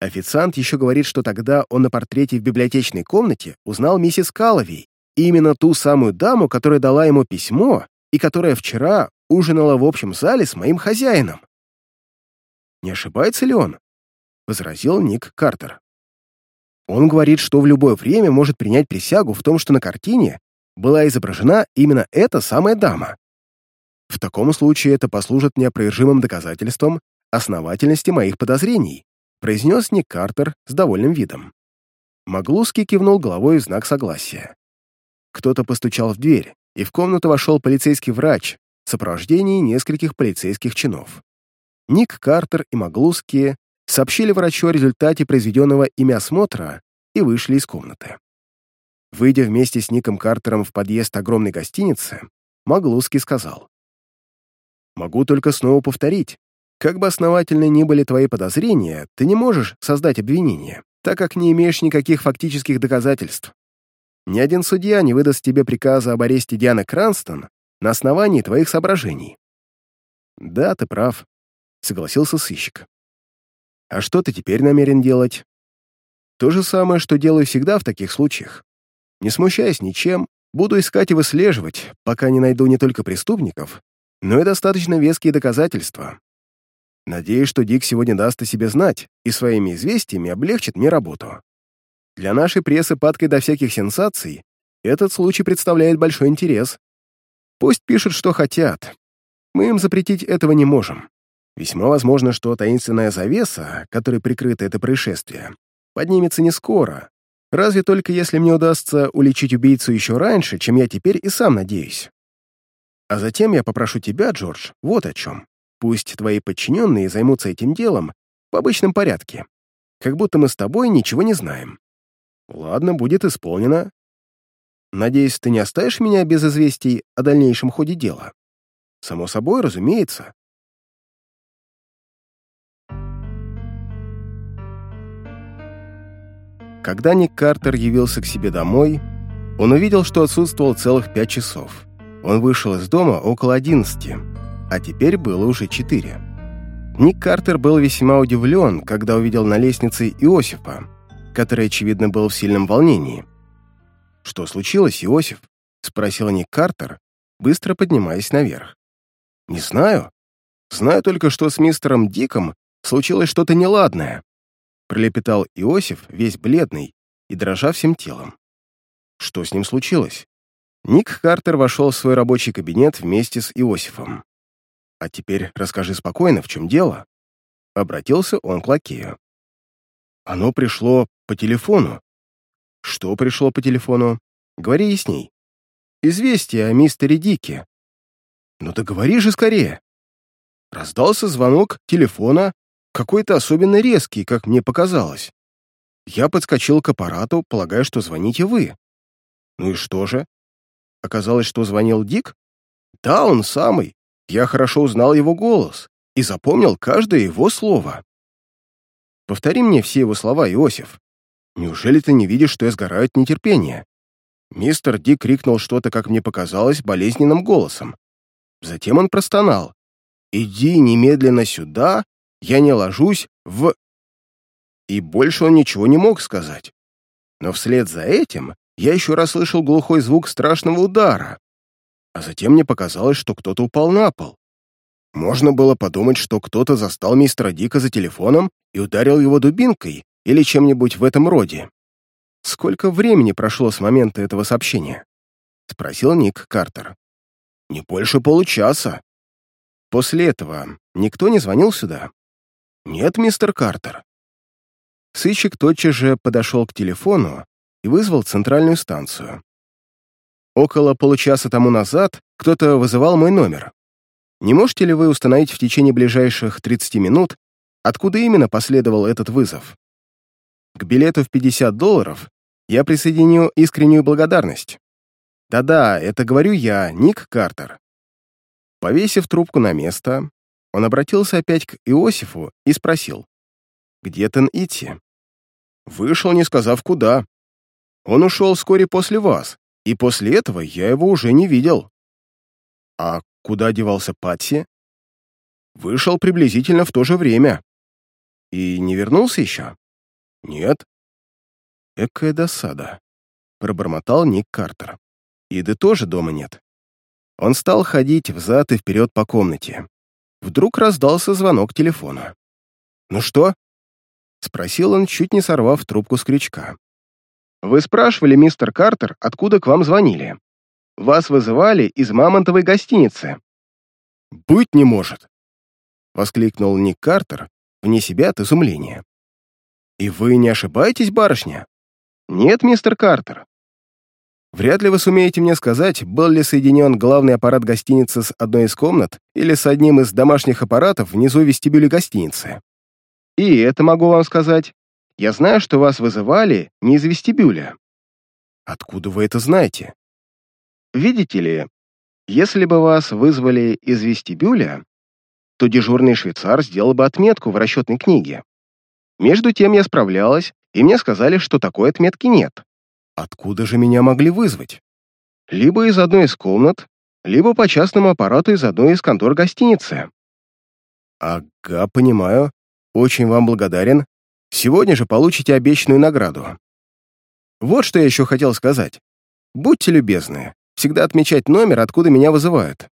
Официант еще говорит, что тогда он на портрете в библиотечной комнате узнал миссис Каловей, именно ту самую даму, которая дала ему письмо и которая вчера ужинала в общем зале с моим хозяином. «Не ошибается ли он?» — возразил Ник Картер. Он говорит, что в любое время может принять присягу в том, что на картине была изображена именно эта самая дама. В таком случае это послужит неопровержимым доказательством основательности моих подозрений, произнес Ник Картер с довольным видом. Маглуски кивнул головой в знак согласия. Кто-то постучал в дверь, и в комнату вошел полицейский врач в сопровождении нескольких полицейских чинов. Ник Картер и Маглуски сообщили врачу о результате произведенного ими осмотра и вышли из комнаты. Выйдя вместе с Ником Картером в подъезд огромной гостиницы, Маглуски сказал. «Могу только снова повторить. Как бы основательны ни были твои подозрения, ты не можешь создать обвинение, так как не имеешь никаких фактических доказательств. Ни один судья не выдаст тебе приказа об аресте Дианы Кранстон на основании твоих соображений. Да, ты прав, согласился сыщик. А что ты теперь намерен делать? То же самое, что делаю всегда в таких случаях. Не смущаясь ничем, буду искать и выслеживать, пока не найду не только преступников, но и достаточно веские доказательства. Надеюсь, что Дик сегодня даст о себе знать и своими известиями облегчит мне работу. Для нашей прессы, падкой до всяких сенсаций, этот случай представляет большой интерес. Пусть пишут, что хотят. Мы им запретить этого не можем. Весьма возможно, что таинственная завеса, которой прикрыто это происшествие, поднимется не скоро, разве только если мне удастся уличить убийцу еще раньше, чем я теперь и сам надеюсь. А затем я попрошу тебя, Джордж, вот о чем. Пусть твои подчиненные займутся этим делом в обычном порядке, как будто мы с тобой ничего не знаем. Ладно, будет исполнено. Надеюсь, ты не оставишь меня без известий о дальнейшем ходе дела? Само собой, разумеется. Когда Ник Картер явился к себе домой, он увидел, что отсутствовал целых пять часов. Он вышел из дома около одиннадцати, а теперь было уже четыре. Ник Картер был весьма удивлен, когда увидел на лестнице Иосифа, который, очевидно, был в сильном волнении. «Что случилось, Иосиф?» — спросил Ник Картер, быстро поднимаясь наверх. «Не знаю. Знаю только, что с мистером Диком случилось что-то неладное», — пролепетал Иосиф, весь бледный и дрожа всем телом. «Что с ним случилось?» Ник Картер вошел в свой рабочий кабинет вместе с Иосифом. «А теперь расскажи спокойно, в чем дело?» Обратился он к лакею. «Оно пришло по телефону». «Что пришло по телефону?» «Говори ясней». «Известие о мистере Дике». «Ну да говори же скорее». Раздался звонок телефона, какой-то особенно резкий, как мне показалось. Я подскочил к аппарату, полагая, что звоните вы. Ну и что же? Оказалось, что звонил Дик? Да, он самый. Я хорошо узнал его голос и запомнил каждое его слово. Повтори мне все его слова, Иосиф. Неужели ты не видишь, что я сгораю от нетерпения? Мистер Дик крикнул что-то, как мне показалось, болезненным голосом. Затем он простонал. «Иди немедленно сюда, я не ложусь в...» И больше он ничего не мог сказать. Но вслед за этим я еще раз слышал глухой звук страшного удара, а затем мне показалось, что кто-то упал на пол. Можно было подумать, что кто-то застал мистера Дика за телефоном и ударил его дубинкой или чем-нибудь в этом роде. «Сколько времени прошло с момента этого сообщения?» — спросил Ник Картер. «Не больше получаса». «После этого никто не звонил сюда?» «Нет, мистер Картер». Сыщик тотчас же подошел к телефону и вызвал центральную станцию. Около получаса тому назад кто-то вызывал мой номер. Не можете ли вы установить в течение ближайших 30 минут, откуда именно последовал этот вызов? К билету в 50 долларов я присоединю искреннюю благодарность. Да-да, это говорю я, Ник Картер. Повесив трубку на место, он обратился опять к Иосифу и спросил, «Где Тен Итти?» «Вышел, не сказав куда. Он ушел вскоре после вас, и после этого я его уже не видел. А куда девался Патси? Вышел приблизительно в то же время. И не вернулся еще? Нет. Экая досада. Пробормотал Ник Картер. Иды тоже дома нет. Он стал ходить взад и вперед по комнате. Вдруг раздался звонок телефона. «Ну что?» — спросил он, чуть не сорвав трубку с крючка. Вы спрашивали, мистер Картер, откуда к вам звонили. Вас вызывали из мамонтовой гостиницы. Быть не может, воскликнул Ник Картер, вне себя от изумления. И вы не ошибаетесь, барышня? Нет, мистер Картер. Вряд ли вы сумеете мне сказать, был ли соединен главный аппарат гостиницы с одной из комнат или с одним из домашних аппаратов внизу вестибюля гостиницы. И это могу вам сказать. Я знаю, что вас вызывали не из вестибюля». «Откуда вы это знаете?» «Видите ли, если бы вас вызвали из вестибюля, то дежурный швейцар сделал бы отметку в расчетной книге. Между тем я справлялась, и мне сказали, что такой отметки нет. Откуда же меня могли вызвать? Либо из одной из комнат, либо по частному аппарату из одной из контор гостиницы. Ага, понимаю. Очень вам благодарен. Сегодня же получите обещанную награду. Вот что я еще хотел сказать. Будьте любезны, всегда отмечать номер, откуда меня вызывают.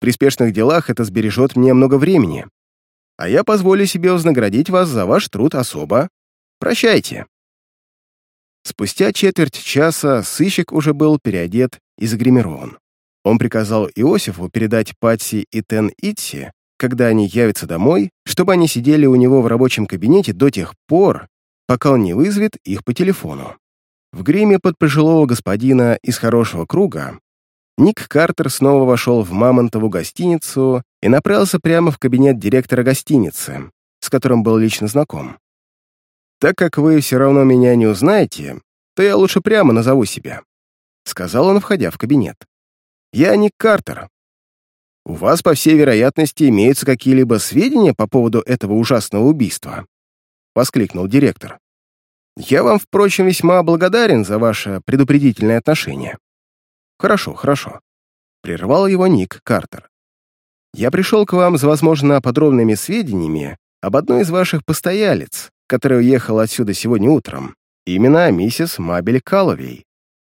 При спешных делах это сбережет мне много времени. А я позволю себе вознаградить вас за ваш труд особо. Прощайте. Спустя четверть часа сыщик уже был переодет и загримирован. Он приказал Иосифу передать Патси и Тен Итси когда они явятся домой, чтобы они сидели у него в рабочем кабинете до тех пор, пока он не вызовет их по телефону. В гриме под пожилого господина из хорошего круга Ник Картер снова вошел в Мамонтову гостиницу и направился прямо в кабинет директора гостиницы, с которым был лично знаком. «Так как вы все равно меня не узнаете, то я лучше прямо назову себя», — сказал он, входя в кабинет. «Я Ник Картер. У вас, по всей вероятности, имеются какие-либо сведения по поводу этого ужасного убийства?» — воскликнул директор. «Я вам, впрочем, весьма благодарен за ваше предупредительное отношение». «Хорошо, хорошо», — прервал его Ник Картер. «Я пришел к вам за, возможно, подробными сведениями об одной из ваших постоялец, которая уехала отсюда сегодня утром, именно миссис Мабель Каловей.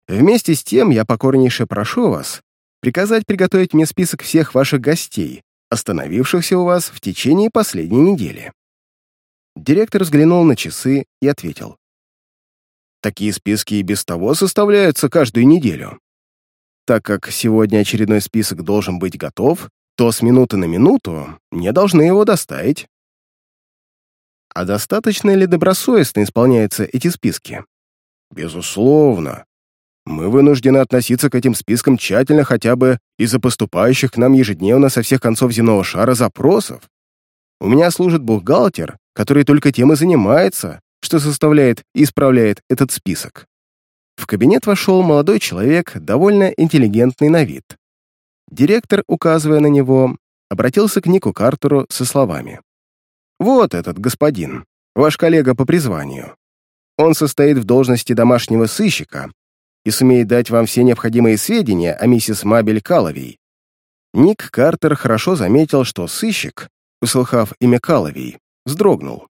Вместе с тем я покорнейше прошу вас приказать приготовить мне список всех ваших гостей, остановившихся у вас в течение последней недели». Директор взглянул на часы и ответил. «Такие списки и без того составляются каждую неделю. Так как сегодня очередной список должен быть готов, то с минуты на минуту мне должны его доставить. А достаточно ли добросовестно исполняются эти списки? Безусловно. Мы вынуждены относиться к этим спискам тщательно хотя бы из-за поступающих к нам ежедневно со всех концов земного шара запросов. У меня служит бухгалтер, который только тем и занимается, что составляет и исправляет этот список. В кабинет вошел молодой человек, довольно интеллигентный на вид. Директор, указывая на него, обратился к Нику Картеру со словами. «Вот этот господин, ваш коллега по призванию. Он состоит в должности домашнего сыщика и сумеет дать вам все необходимые сведения о миссис Мабель Каловей». Ник Картер хорошо заметил, что сыщик, услыхав имя Каловей, вздрогнул.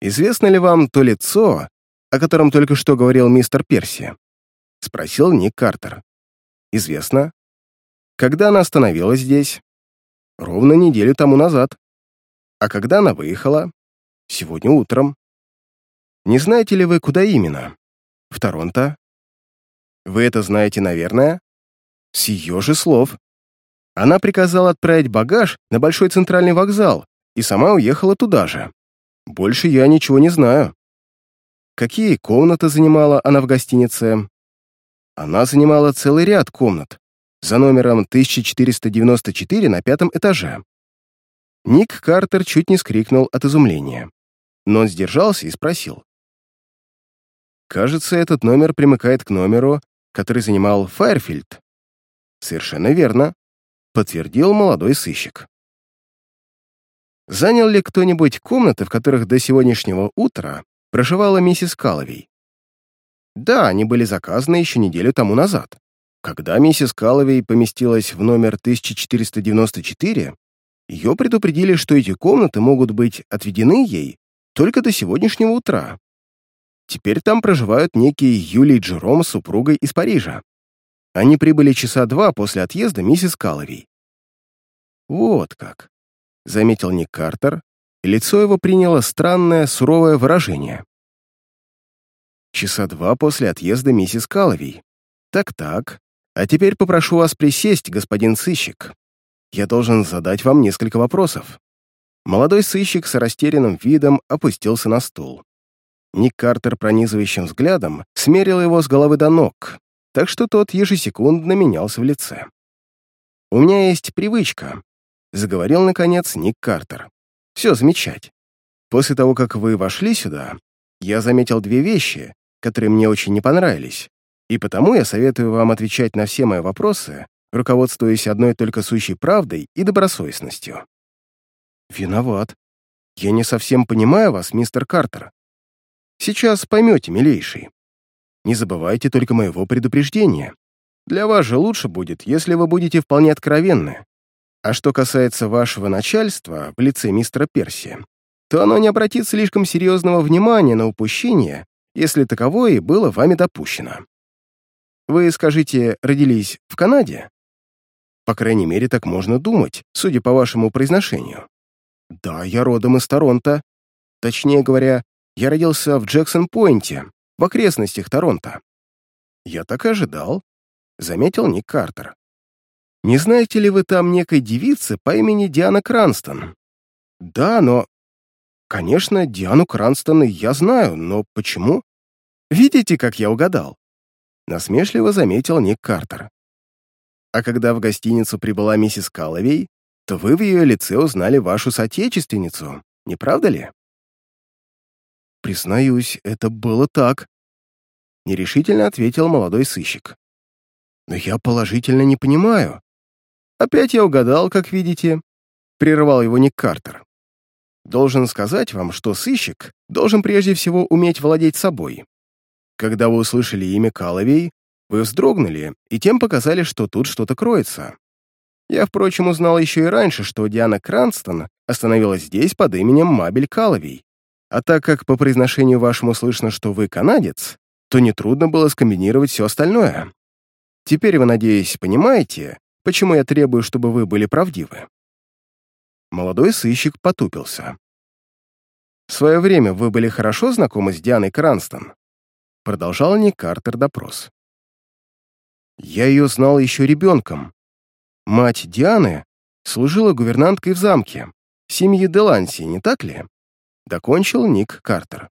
«Известно ли вам то лицо, о котором только что говорил мистер Перси?» — спросил Ник Картер. «Известно. Когда она остановилась здесь?» «Ровно неделю тому назад. А когда она выехала?» «Сегодня утром». «Не знаете ли вы, куда именно?» «В Торонто». «Вы это знаете, наверное?» «С ее же слов». Она приказала отправить багаж на Большой Центральный вокзал и сама уехала туда же. Больше я ничего не знаю. Какие комнаты занимала она в гостинице? Она занимала целый ряд комнат за номером 1494 на пятом этаже. Ник Картер чуть не скрикнул от изумления, но он сдержался и спросил. «Кажется, этот номер примыкает к номеру, который занимал Файерфильд». «Совершенно верно», — подтвердил молодой сыщик. Занял ли кто-нибудь комнаты, в которых до сегодняшнего утра проживала миссис Каловей. Да, они были заказаны еще неделю тому назад. Когда миссис Каловей поместилась в номер 1494, ее предупредили, что эти комнаты могут быть отведены ей только до сегодняшнего утра. Теперь там проживают некие Юлий и Джером с супругой из Парижа. Они прибыли часа два после отъезда миссис Каловей. «Вот как», — заметил Ник Картер, лицо его приняло странное, суровое выражение. Часа два после отъезда миссис Каловей. Так-так. А теперь попрошу вас присесть, господин сыщик. Я должен задать вам несколько вопросов. Молодой сыщик с растерянным видом опустился на стул. Ник Картер пронизывающим взглядом смерил его с головы до ног, так что тот ежесекундно менялся в лице. «У меня есть привычка», — заговорил, наконец, Ник Картер все замечать. После того, как вы вошли сюда, я заметил две вещи, которые мне очень не понравились, и потому я советую вам отвечать на все мои вопросы, руководствуясь одной только сущей правдой и добросовестностью. Виноват. Я не совсем понимаю вас, мистер Картер. Сейчас поймете, милейший. Не забывайте только моего предупреждения. Для вас же лучше будет, если вы будете вполне откровенны, а что касается вашего начальства в лице мистера Перси, то оно не обратит слишком серьезного внимания на упущение, если таковое было вами допущено. Вы, скажите, родились в Канаде? По крайней мере, так можно думать, судя по вашему произношению. Да, я родом из Торонто. Точнее говоря, я родился в Джексон-Пойнте, в окрестностях Торонто. Я так и ожидал, заметил Ник Картер. Не знаете ли вы там некой девицы по имени Диана Кранстон? Да, но... Конечно, Диану Кранстон я знаю, но почему? Видите, как я угадал? Насмешливо заметил Ник Картер. А когда в гостиницу прибыла миссис Калловей, то вы в ее лице узнали вашу соотечественницу, не правда ли? Признаюсь, это было так. Нерешительно ответил молодой сыщик. Но я положительно не понимаю. Опять я угадал, как видите. Прервал его Ник Картер. Должен сказать вам, что сыщик должен прежде всего уметь владеть собой. Когда вы услышали имя Каловей, вы вздрогнули и тем показали, что тут что-то кроется. Я, впрочем, узнал еще и раньше, что Диана Кранстон остановилась здесь под именем Мабель Каловей. А так как по произношению вашему слышно, что вы канадец, то нетрудно было скомбинировать все остальное. Теперь вы, надеюсь, понимаете, почему я требую, чтобы вы были правдивы. Молодой сыщик потупился. «В свое время вы были хорошо знакомы с Дианой Кранстон?» Продолжал Ник Картер допрос. «Я ее знал еще ребенком, Мать Дианы служила гувернанткой в замке, семьи Деланси, не так ли? Докончил Ник Картер.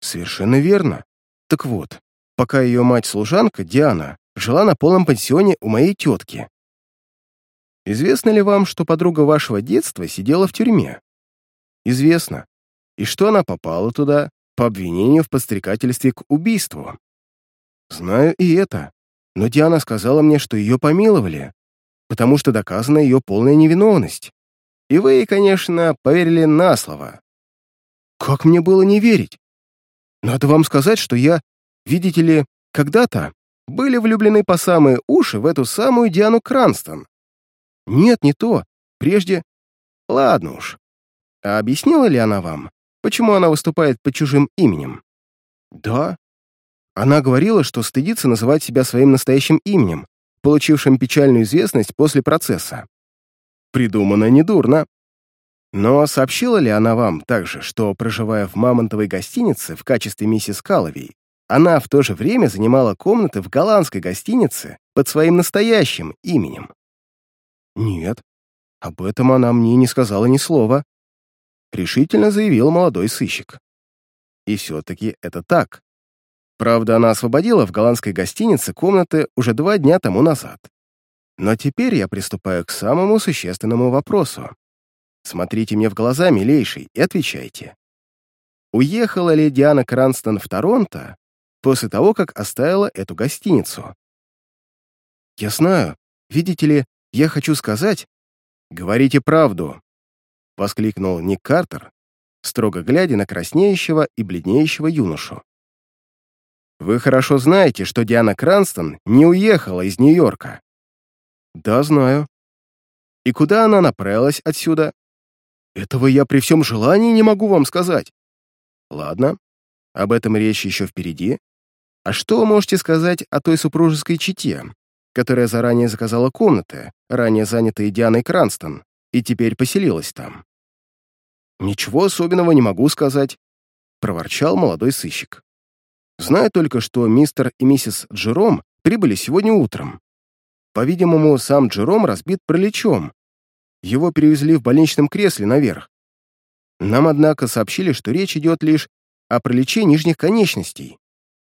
Совершенно верно. Так вот, пока ее мать-служанка, Диана, жила на полном пансионе у моей тетки. Известно ли вам, что подруга вашего детства сидела в тюрьме? Известно. И что она попала туда по обвинению в подстрекательстве к убийству? Знаю и это. Но Диана сказала мне, что ее помиловали, потому что доказана ее полная невиновность. И вы, конечно, поверили на слово. Как мне было не верить? Надо вам сказать, что я, видите ли, когда-то были влюблены по самые уши в эту самую Диану Кранстон. Нет, не то. Прежде... Ладно уж. А объяснила ли она вам, почему она выступает под чужим именем? Да. Она говорила, что стыдится называть себя своим настоящим именем, получившим печальную известность после процесса. Придумано недурно. Но сообщила ли она вам также, что, проживая в Мамонтовой гостинице в качестве миссис Калловей, она в то же время занимала комнаты в голландской гостинице под своим настоящим именем? Нет, об этом она мне не сказала ни слова, решительно заявил молодой сыщик. И все-таки это так. Правда, она освободила в голландской гостинице комнаты уже два дня тому назад. Но теперь я приступаю к самому существенному вопросу. Смотрите мне в глаза, милейший, и отвечайте. Уехала ли Диана Кранстон в Торонто после того, как оставила эту гостиницу? Я знаю. Видите ли, я хочу сказать... Говорите правду, — воскликнул Ник Картер, строго глядя на краснеющего и бледнеющего юношу. Вы хорошо знаете, что Диана Кранстон не уехала из Нью-Йорка. Да, знаю. И куда она направилась отсюда? Этого я при всем желании не могу вам сказать. Ладно, об этом речь еще впереди. А что вы можете сказать о той супружеской чете, которая заранее заказала комнаты, ранее занятые Дианой Кранстон, и теперь поселилась там? Ничего особенного не могу сказать, проворчал молодой сыщик. Знаю только, что мистер и миссис Джером прибыли сегодня утром. По-видимому, сам Джером разбит пролечом. Его перевезли в больничном кресле наверх. Нам, однако, сообщили, что речь идет лишь о пролече нижних конечностей,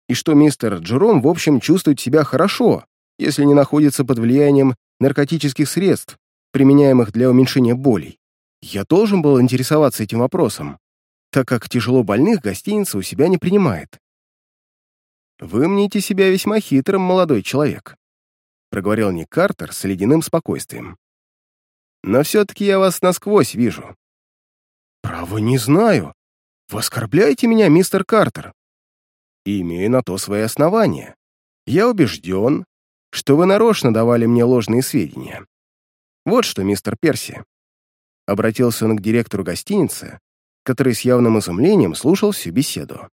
и что мистер Джером, в общем, чувствует себя хорошо, если не находится под влиянием наркотических средств, применяемых для уменьшения болей. Я должен был интересоваться этим вопросом, так как тяжело больных гостиница у себя не принимает. «Вы мните себя весьма хитрым, молодой человек», — проговорил Ник Картер с ледяным спокойствием. «Но все-таки я вас насквозь вижу». «Право не знаю. Вы оскорбляете меня, мистер Картер?» «И имею на то свои основания. Я убежден, что вы нарочно давали мне ложные сведения. Вот что, мистер Перси». Обратился он к директору гостиницы, который с явным изумлением слушал всю беседу.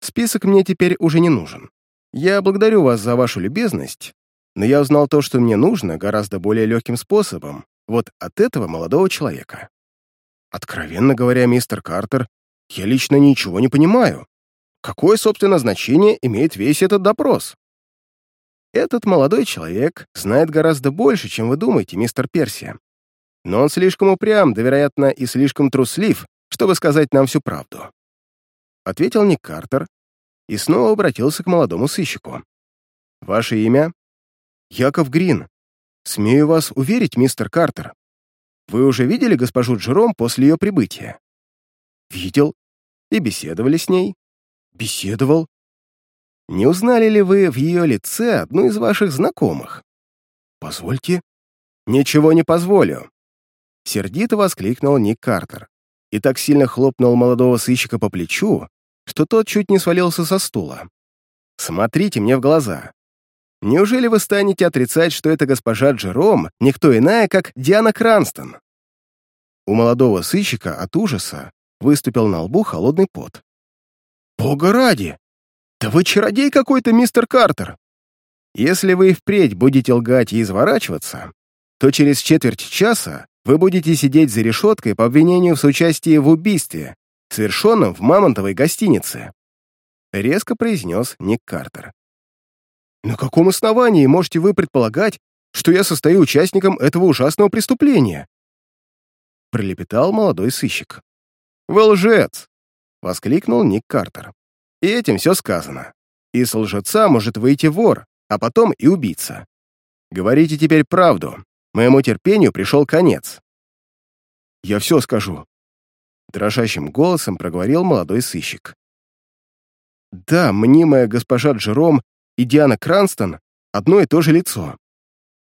Список мне теперь уже не нужен. Я благодарю вас за вашу любезность, но я узнал то, что мне нужно, гораздо более легким способом, вот от этого молодого человека. Откровенно говоря, мистер Картер, я лично ничего не понимаю. Какое, собственно, значение имеет весь этот допрос? Этот молодой человек знает гораздо больше, чем вы думаете, мистер Перси. Но он слишком упрям, да, вероятно, и слишком труслив, чтобы сказать нам всю правду. Ответил Ник Картер, и снова обратился к молодому сыщику. «Ваше имя?» «Яков Грин. Смею вас уверить, мистер Картер. Вы уже видели госпожу Джером после ее прибытия? Видел. И беседовали с ней? Беседовал. Не узнали ли вы в ее лице одну из ваших знакомых? Позвольте. Ничего не позволю. Сердито воскликнул Ник Картер и так сильно хлопнул молодого сыщика по плечу, что тот чуть не свалился со стула. «Смотрите мне в глаза. Неужели вы станете отрицать, что эта госпожа Джером никто иная, как Диана Кранстон?» У молодого сыщика от ужаса выступил на лбу холодный пот. «Бога ради! Да вы чародей какой-то, мистер Картер! Если вы и впредь будете лгать и изворачиваться, то через четверть часа вы будете сидеть за решеткой по обвинению в соучастии в убийстве, совершенном в Мамонтовой гостинице», — резко произнес Ник Картер. «На каком основании можете вы предполагать, что я состою участником этого ужасного преступления?» пролепетал молодой сыщик. «Вы лжец!» — воскликнул Ник Картер. «И этим все сказано. Из лжеца может выйти вор, а потом и убийца. Говорите теперь правду. Моему терпению пришел конец». «Я все скажу», — дрожащим голосом проговорил молодой сыщик. «Да, мнимая госпожа Джером и Диана Кранстон — одно и то же лицо.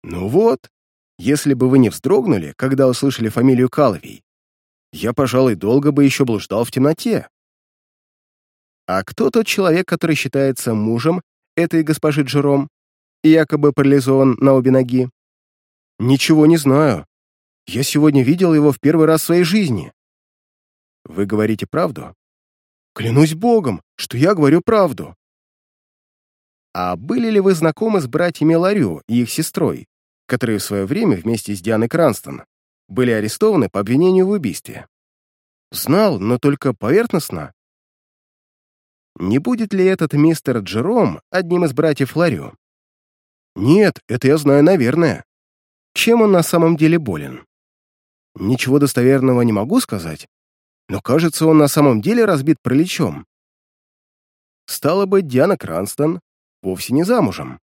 Ну вот, если бы вы не вздрогнули, когда услышали фамилию Каловей, я, пожалуй, долго бы еще блуждал в темноте. А кто тот человек, который считается мужем этой госпожи Джером и якобы парализован на обе ноги? Ничего не знаю. Я сегодня видел его в первый раз в своей жизни. Вы говорите правду? Клянусь Богом, что я говорю правду. А были ли вы знакомы с братьями Ларю и их сестрой, которые в свое время вместе с Дианой Кранстон были арестованы по обвинению в убийстве? Знал, но только поверхностно. Не будет ли этот мистер Джером одним из братьев Ларю? Нет, это я знаю, наверное. Чем он на самом деле болен? Ничего достоверного не могу сказать, но, кажется, он на самом деле разбит пролечом. Стало быть, Диана Кранстон вовсе не замужем.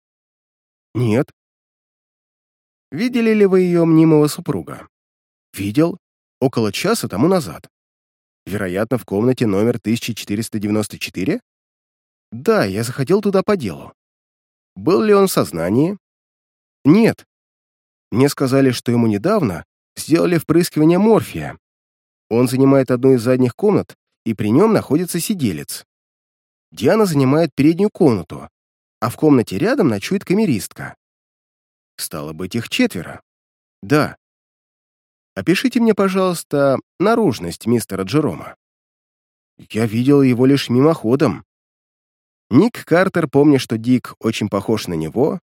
Нет. Видели ли вы ее мнимого супруга? Видел. Около часа тому назад. Вероятно, в комнате номер 1494? Да, я заходил туда по делу. Был ли он в сознании? Нет. Мне сказали, что ему недавно сделали впрыскивание морфия. Он занимает одну из задних комнат, и при нем находится сиделец. Диана занимает переднюю комнату, а в комнате рядом ночует камеристка. Стало быть, их четверо. Да. Опишите мне, пожалуйста, наружность мистера Джерома. Я видел его лишь мимоходом. Ник Картер, помня, что Дик очень похож на него,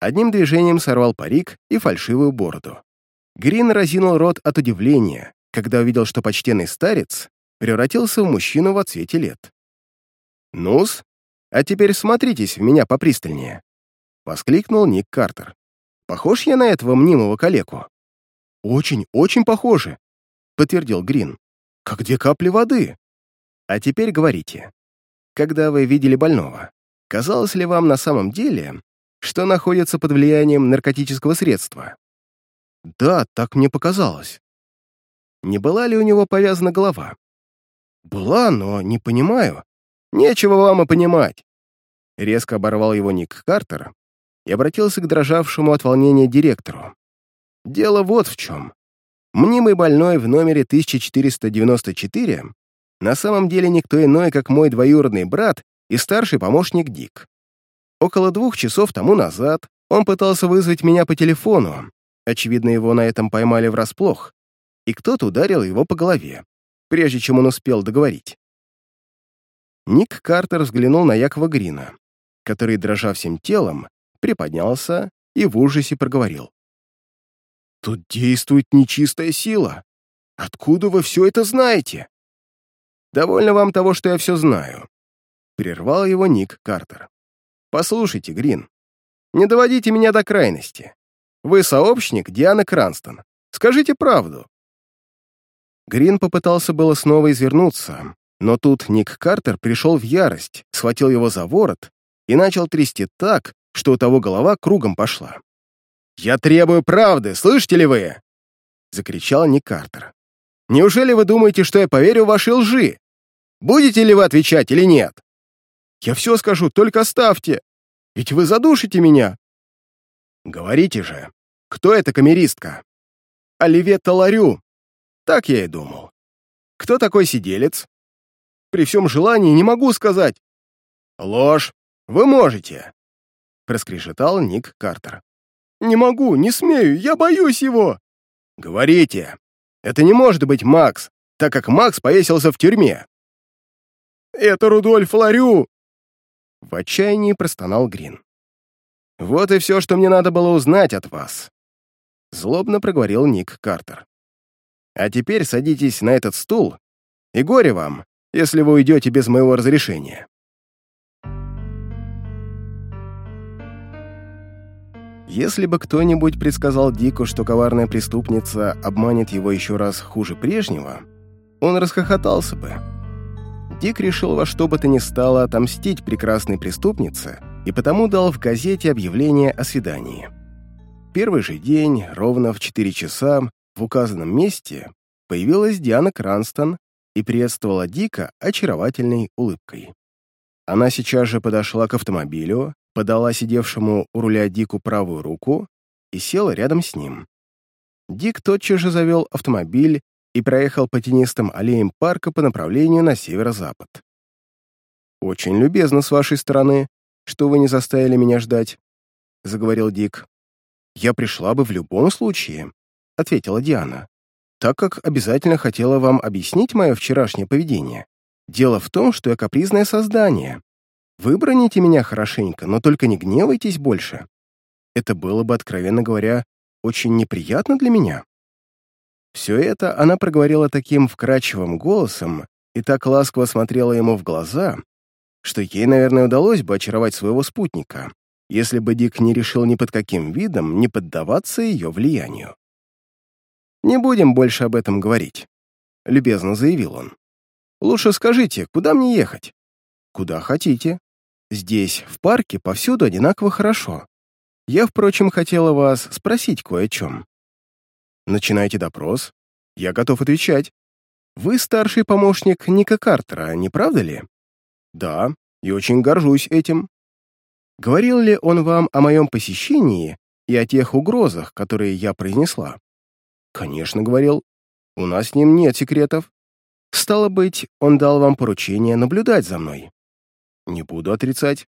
одним движением сорвал парик и фальшивую бороду. Грин разинул рот от удивления, когда увидел, что почтенный старец превратился в мужчину в цвете лет. «Ну-с, а теперь смотритесь в меня попристальнее», — воскликнул Ник Картер. «Похож я на этого мнимого калеку?» «Очень, очень похожи», — подтвердил Грин. «Как две капли воды». «А теперь говорите, когда вы видели больного, казалось ли вам на самом деле, что находится под влиянием наркотического средства. Да, так мне показалось. Не была ли у него повязана голова? Была, но не понимаю. Нечего вам и понимать. Резко оборвал его Ник Картер и обратился к дрожавшему от волнения директору. Дело вот в чем. Мнимый больной в номере 1494 на самом деле никто иной, как мой двоюродный брат и старший помощник Дик. Около двух часов тому назад он пытался вызвать меня по телефону. Очевидно, его на этом поймали врасплох, и кто-то ударил его по голове, прежде чем он успел договорить. Ник Картер взглянул на Якова Грина, который, дрожа всем телом, приподнялся и в ужасе проговорил. «Тут действует нечистая сила. Откуда вы все это знаете?» «Довольно вам того, что я все знаю», — прервал его Ник Картер. Послушайте, Грин, не доводите меня до крайности. Вы сообщник Дианы Кранстон. Скажите правду». Грин попытался было снова извернуться, но тут Ник Картер пришел в ярость, схватил его за ворот и начал трясти так, что у того голова кругом пошла. «Я требую правды, слышите ли вы?» — закричал Ник Картер. «Неужели вы думаете, что я поверю в ваши лжи? Будете ли вы отвечать или нет?» «Я все скажу, только оставьте! Ведь вы задушите меня!» «Говорите же, кто эта камеристка?» «Оливетта Ларю!» Так я и думал. «Кто такой сиделец?» «При всем желании не могу сказать!» «Ложь! Вы можете!» проскрежетал Ник Картер. «Не могу, не смею, я боюсь его!» «Говорите! Это не может быть Макс, так как Макс повесился в тюрьме!» «Это Рудольф Ларю!» В отчаянии простонал Грин. «Вот и все, что мне надо было узнать от вас», — злобно проговорил Ник Картер. «А теперь садитесь на этот стул, и горе вам, если вы уйдете без моего разрешения». Если бы кто-нибудь предсказал Дику, что коварная преступница обманет его еще раз хуже прежнего, он расхохотался бы. Дик решил во что бы то ни стало отомстить прекрасной преступнице и потому дал в газете объявление о свидании. Первый же день, ровно в 4 часа, в указанном месте, появилась Диана Кранстон и приветствовала Дика очаровательной улыбкой. Она сейчас же подошла к автомобилю, подала сидевшему у руля Дику правую руку и села рядом с ним. Дик тотчас же завел автомобиль и проехал по тенистым аллеям парка по направлению на северо-запад. «Очень любезно с вашей стороны, что вы не заставили меня ждать», — заговорил Дик. «Я пришла бы в любом случае», — ответила Диана, «так как обязательно хотела вам объяснить мое вчерашнее поведение. Дело в том, что я капризное создание, Выброните меня хорошенько, но только не гневайтесь больше. Это было бы, откровенно говоря, очень неприятно для меня». Все это она проговорила таким вкрадчивым голосом и так ласково смотрела ему в глаза, что ей, наверное, удалось бы очаровать своего спутника, если бы Дик не решил ни под каким видом не поддаваться ее влиянию. «Не будем больше об этом говорить», — любезно заявил он. «Лучше скажите, куда мне ехать?» «Куда хотите», Здесь, в парке, повсюду одинаково хорошо. Я, впрочем, хотела вас спросить кое о чем. Начинайте допрос. Я готов отвечать. Вы старший помощник Ника Картера, не правда ли? Да, и очень горжусь этим. Говорил ли он вам о моем посещении и о тех угрозах, которые я произнесла? Конечно, говорил. У нас с ним нет секретов. Стало быть, он дал вам поручение наблюдать за мной. Не буду отрицать.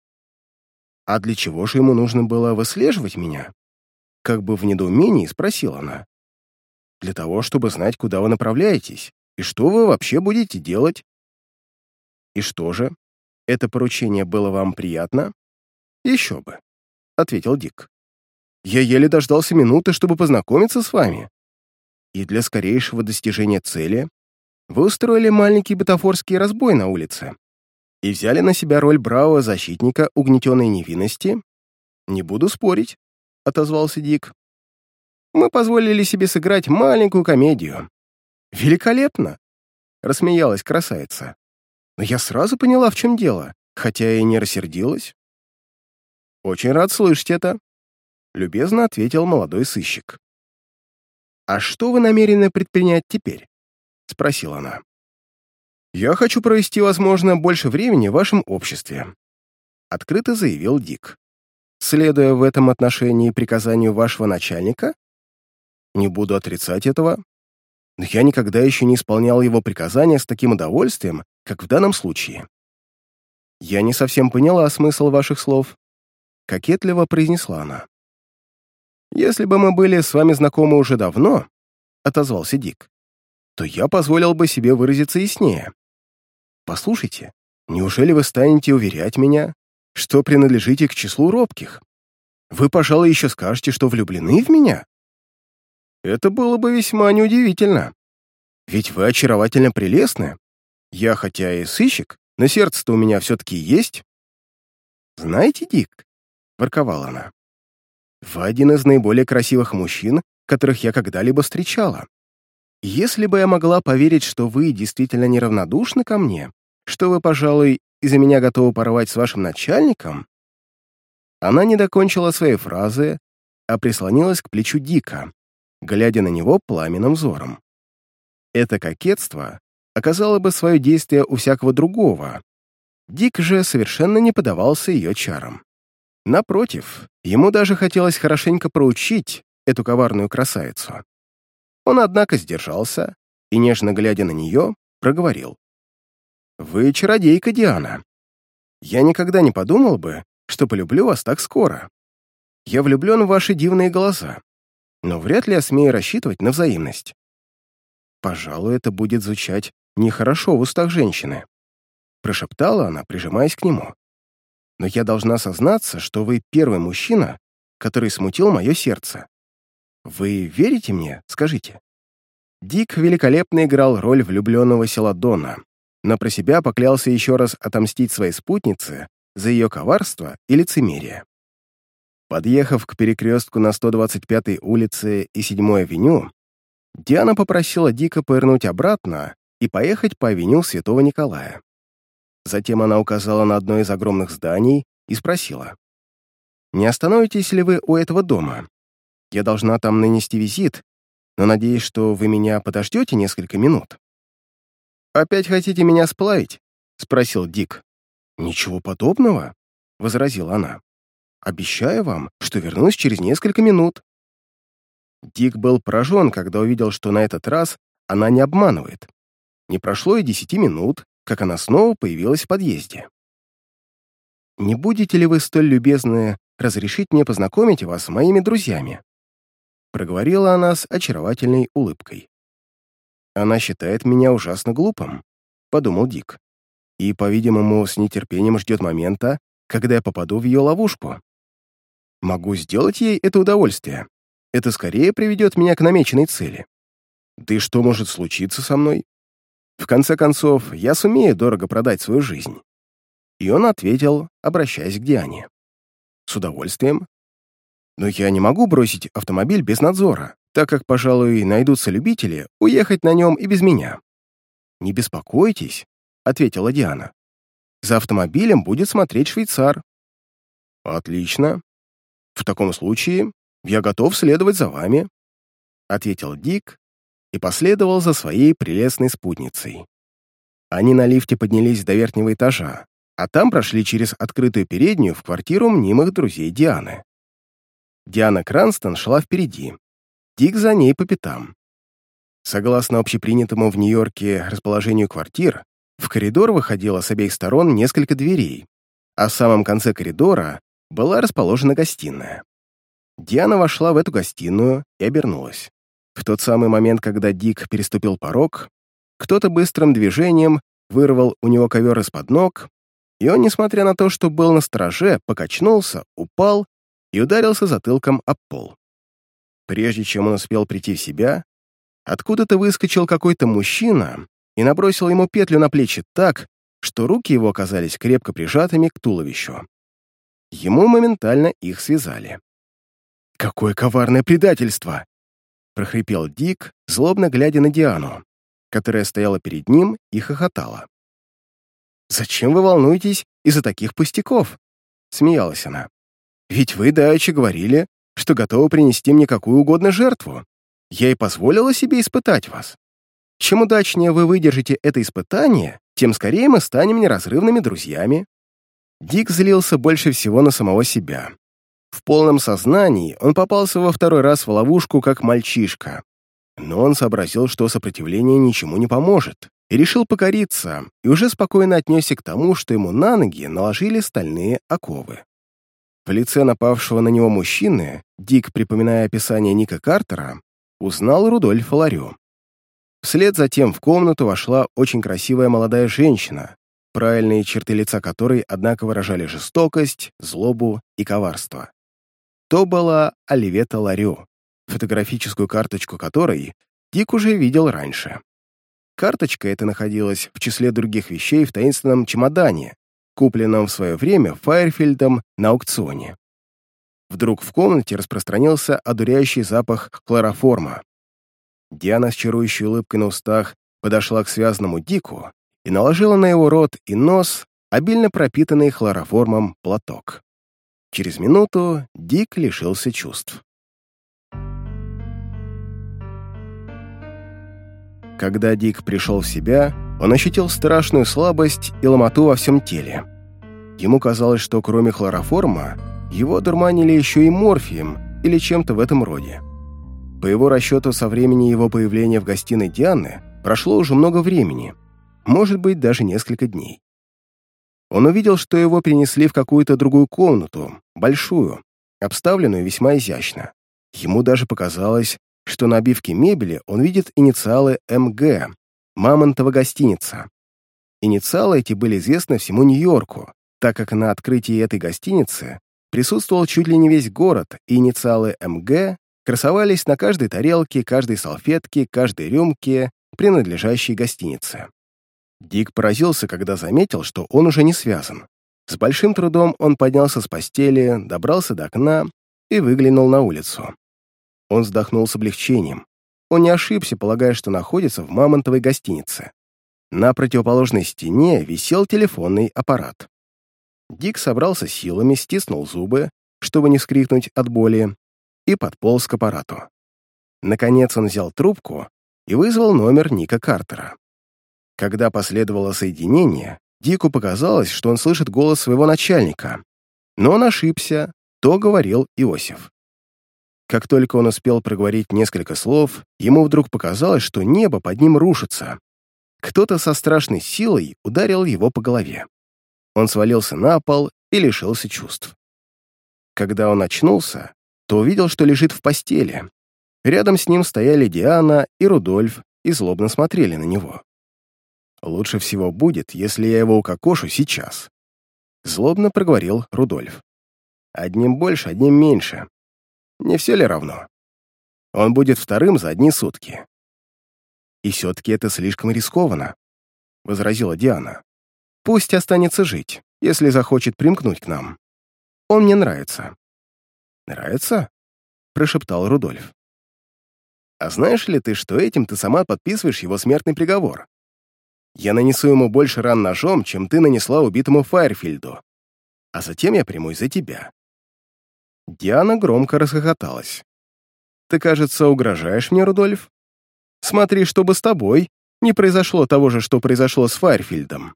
А для чего же ему нужно было выслеживать меня? Как бы в недоумении спросила она. Для того, чтобы знать, куда вы направляетесь, и что вы вообще будете делать. И что же, это поручение было вам приятно? Еще бы, — ответил Дик. Я еле дождался минуты, чтобы познакомиться с вами. И для скорейшего достижения цели вы устроили маленький бутафорский разбой на улице, и взяли на себя роль бравого защитника угнетенной невинности? Не буду спорить, — отозвался Дик. Мы позволили себе сыграть маленькую комедию. Великолепно, — рассмеялась красавица. Но я сразу поняла, в чем дело, хотя и не рассердилась. Очень рад слышать это, — любезно ответил молодой сыщик. «А что вы намерены предпринять теперь?» — спросила она. «Я хочу провести, возможно, больше времени в вашем обществе», — открыто заявил Дик. «Следуя в этом отношении приказанию вашего начальника?» «Не буду отрицать этого. Но я никогда еще не исполнял его приказания с таким удовольствием, как в данном случае». «Я не совсем поняла смысл ваших слов», — кокетливо произнесла она. «Если бы мы были с вами знакомы уже давно», — отозвался Дик, «то я позволил бы себе выразиться яснее. Послушайте, неужели вы станете уверять меня, что принадлежите к числу робких? Вы, пожалуй, еще скажете, что влюблены в меня? Это было бы весьма неудивительно. Ведь вы очаровательно прелестны. Я хотя и сыщик, но сердце-то у меня все-таки есть. Знаете, Дик, — ворковала она, — вы один из наиболее красивых мужчин, которых я когда-либо встречала. Если бы я могла поверить, что вы действительно неравнодушны ко мне, что вы, пожалуй, из-за меня готовы порвать с вашим начальником?» Она не докончила своей фразы, а прислонилась к плечу Дика, глядя на него пламенным взором. Это кокетство оказало бы свое действие у всякого другого. Дик же совершенно не подавался ее чарам. Напротив, ему даже хотелось хорошенько проучить эту коварную красавицу. Он, однако, сдержался и, нежно глядя на нее, проговорил. «Вы чародейка, Диана. Я никогда не подумал бы, что полюблю вас так скоро. Я влюблен в ваши дивные глаза, но вряд ли я смею рассчитывать на взаимность. Пожалуй, это будет звучать нехорошо в устах женщины. Прошептала она, прижимаясь к нему. Но я должна сознаться, что вы первый мужчина, который смутил мое сердце. Вы верите мне, скажите? Дик великолепно играл роль влюбленного Селадона, но про себя поклялся еще раз отомстить своей спутнице за ее коварство и лицемерие. Подъехав к перекрестку на 125-й улице и 7-й авеню, Диана попросила Дика повернуть обратно и поехать по авеню Святого Николая. Затем она указала на одно из огромных зданий и спросила, «Не остановитесь ли вы у этого дома? Я должна там нанести визит, но надеюсь, что вы меня подождете несколько минут». «Опять хотите меня сплавить?» — спросил Дик. «Ничего подобного», — возразила она. Обещаю вам, что вернусь через несколько минут». Дик был поражен, когда увидел, что на этот раз она не обманывает. Не прошло и десяти минут, как она снова появилась в подъезде. «Не будете ли вы столь любезны разрешить мне познакомить вас с моими друзьями?» Проговорила она с очаровательной улыбкой. «Она считает меня ужасно глупым», — подумал Дик. «И, по-видимому, с нетерпением ждет момента, когда я попаду в ее ловушку. Могу сделать ей это удовольствие. Это скорее приведет меня к намеченной цели. Да и что может случиться со мной? В конце концов, я сумею дорого продать свою жизнь. И он ответил, обращаясь к Диане. С удовольствием. Но я не могу бросить автомобиль без надзора, так как, пожалуй, найдутся любители уехать на нем и без меня. «Не беспокойтесь», — ответила Диана. «За автомобилем будет смотреть швейцар». «Отлично. «В таком случае я готов следовать за вами», — ответил Дик и последовал за своей прелестной спутницей. Они на лифте поднялись до верхнего этажа, а там прошли через открытую переднюю в квартиру мнимых друзей Дианы. Диана Кранстон шла впереди, Дик за ней по пятам. Согласно общепринятому в Нью-Йорке расположению квартир, в коридор выходило с обеих сторон несколько дверей, а в самом конце коридора была расположена гостиная. Диана вошла в эту гостиную и обернулась. В тот самый момент, когда Дик переступил порог, кто-то быстрым движением вырвал у него ковер из-под ног, и он, несмотря на то, что был на стороже, покачнулся, упал и ударился затылком об пол. Прежде чем он успел прийти в себя, откуда-то выскочил какой-то мужчина и набросил ему петлю на плечи так, что руки его оказались крепко прижатыми к туловищу. Ему моментально их связали. «Какое коварное предательство!» — прохрипел Дик, злобно глядя на Диану, которая стояла перед ним и хохотала. «Зачем вы волнуетесь из-за таких пустяков?» — смеялась она. «Ведь вы давеча говорили, что готовы принести мне какую угодно жертву. Я и позволила себе испытать вас. Чем удачнее вы выдержите это испытание, тем скорее мы станем неразрывными друзьями. Дик злился больше всего на самого себя. В полном сознании он попался во второй раз в ловушку как мальчишка. Но он сообразил, что сопротивление ничему не поможет, и решил покориться, и уже спокойно отнесся к тому, что ему на ноги наложили стальные оковы. В лице напавшего на него мужчины Дик, припоминая описание Ника Картера, узнал Рудольфа Ларю. Вслед за тем в комнату вошла очень красивая молодая женщина, правильные черты лица которой, однако, выражали жестокость, злобу и коварство. То была Оливета Ларю, фотографическую карточку которой Дик уже видел раньше. Карточка эта находилась в числе других вещей в таинственном чемодане, купленном в свое время Файерфельдом на аукционе. Вдруг в комнате распространился одуряющий запах хлороформа. Диана с чарующей улыбкой на устах подошла к связанному Дику и наложила на его рот и нос обильно пропитанный хлороформом платок. Через минуту Дик лишился чувств. Когда Дик пришел в себя, он ощутил страшную слабость и ломоту во всем теле. Ему казалось, что кроме хлороформа, его дурманили еще и морфием или чем-то в этом роде. По его расчету, со времени его появления в гостиной Дианы прошло уже много времени, может быть, даже несколько дней. Он увидел, что его перенесли в какую-то другую комнату, большую, обставленную весьма изящно. Ему даже показалось, что на обивке мебели он видит инициалы МГ, Мамонтова гостиница. Инициалы эти были известны всему Нью-Йорку, так как на открытии этой гостиницы присутствовал чуть ли не весь город, и инициалы МГ красовались на каждой тарелке, каждой салфетке, каждой рюмке, принадлежащей гостинице. Дик поразился, когда заметил, что он уже не связан. С большим трудом он поднялся с постели, добрался до окна и выглянул на улицу. Он вздохнул с облегчением. Он не ошибся, полагая, что находится в мамонтовой гостинице. На противоположной стене висел телефонный аппарат. Дик собрался силами, стиснул зубы, чтобы не вскрикнуть от боли, и подполз к аппарату. Наконец он взял трубку и вызвал номер Ника Картера. Когда последовало соединение, Дику показалось, что он слышит голос своего начальника, но он ошибся, то говорил Иосиф. Как только он успел проговорить несколько слов, ему вдруг показалось, что небо под ним рушится. Кто-то со страшной силой ударил его по голове. Он свалился на пол и лишился чувств. Когда он очнулся, то увидел, что лежит в постели. Рядом с ним стояли Диана и Рудольф и злобно смотрели на него. Лучше всего будет, если я его укокошу сейчас. Злобно проговорил Рудольф. Одним больше, одним меньше. Не все ли равно? Он будет вторым за одни сутки. И все-таки это слишком рискованно, возразила Диана. Пусть останется жить, если захочет примкнуть к нам. Он мне нравится. Нравится? прошептал Рудольф. А знаешь ли ты, что этим ты сама подписываешь его смертный приговор? Я нанесу ему больше ран ножом, чем ты нанесла убитому Файрфильду. А затем я примусь за тебя». Диана громко расхохоталась. «Ты, кажется, угрожаешь мне, Рудольф? Смотри, чтобы с тобой не произошло того же, что произошло с Файрфильдом».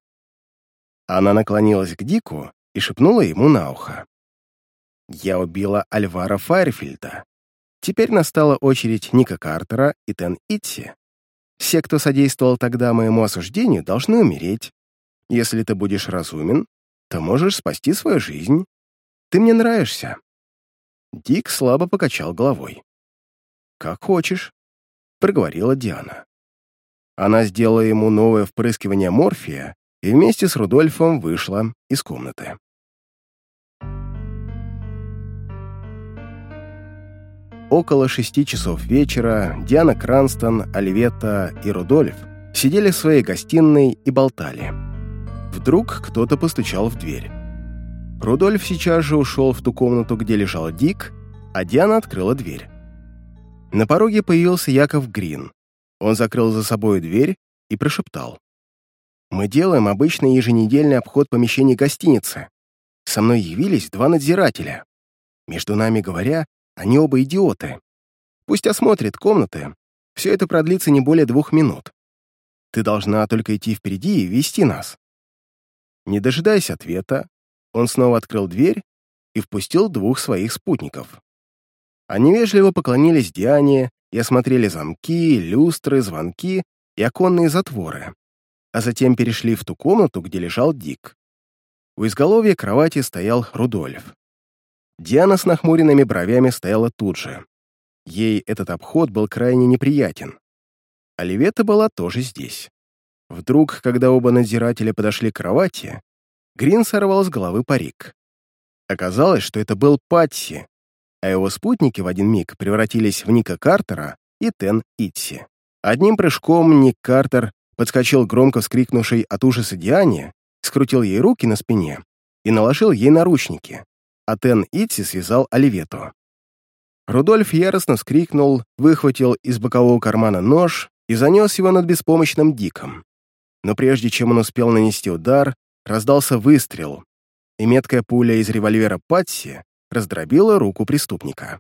Она наклонилась к Дику и шепнула ему на ухо. «Я убила Альвара Файрфильда. Теперь настала очередь Ника Картера и Тен Итси. Все, кто содействовал тогда моему осуждению, должны умереть. Если ты будешь разумен, то можешь спасти свою жизнь. Ты мне нравишься». Дик слабо покачал головой. «Как хочешь», — проговорила Диана. Она сделала ему новое впрыскивание морфия и вместе с Рудольфом вышла из комнаты. Около шести часов вечера Диана Кранстон, Оливетта и Рудольф сидели в своей гостиной и болтали. Вдруг кто-то постучал в дверь. Рудольф сейчас же ушел в ту комнату, где лежал Дик, а Диана открыла дверь. На пороге появился Яков Грин. Он закрыл за собой дверь и прошептал. «Мы делаем обычный еженедельный обход помещений гостиницы. Со мной явились два надзирателя. Между нами говоря, они оба идиоты. Пусть осмотрит комнаты. Все это продлится не более двух минут. Ты должна только идти впереди и вести нас». Не дожидаясь ответа, он снова открыл дверь и впустил двух своих спутников. Они вежливо поклонились Диане и осмотрели замки, люстры, звонки и оконные затворы, а затем перешли в ту комнату, где лежал Дик. У изголовья кровати стоял Рудольф. Диана с нахмуренными бровями стояла тут же. Ей этот обход был крайне неприятен. Оливета была тоже здесь. Вдруг, когда оба надзирателя подошли к кровати, Грин сорвал с головы парик. Оказалось, что это был Патси, а его спутники в один миг превратились в Ника Картера и Тен Итси. Одним прыжком Ник Картер подскочил громко вскрикнувшей от ужаса Диане, скрутил ей руки на спине и наложил ей наручники а Тен Итси связал Оливету. Рудольф яростно вскрикнул, выхватил из бокового кармана нож и занес его над беспомощным Диком. Но прежде чем он успел нанести удар, раздался выстрел, и меткая пуля из револьвера Патси раздробила руку преступника.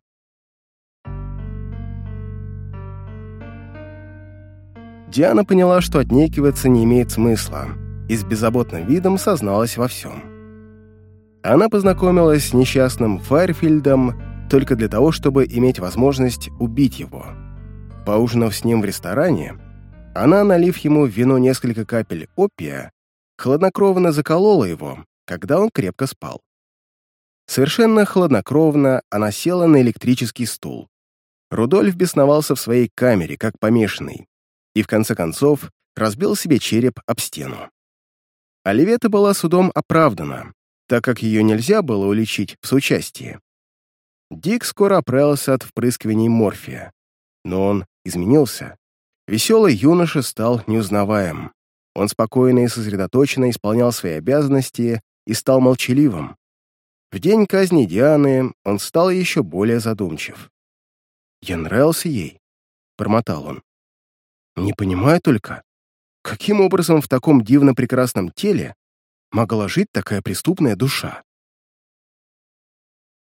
Диана поняла, что отнекиваться не имеет смысла, и с беззаботным видом созналась во всем. Она познакомилась с несчастным Файрфильдом только для того, чтобы иметь возможность убить его. Поужинав с ним в ресторане, она, налив ему в вино несколько капель опия, хладнокровно заколола его, когда он крепко спал. Совершенно хладнокровно она села на электрический стул. Рудольф бесновался в своей камере, как помешанный, и в конце концов разбил себе череп об стену. Оливета была судом оправдана, так как ее нельзя было уличить в соучастии. Дик скоро оправился от впрыскиваний морфия, но он изменился. Веселый юноша стал неузнаваем. Он спокойно и сосредоточенно исполнял свои обязанности и стал молчаливым. В день казни Дианы он стал еще более задумчив. «Я нравился ей», — промотал он. «Не понимаю только, каким образом в таком дивно прекрасном теле могла жить такая преступная душа?»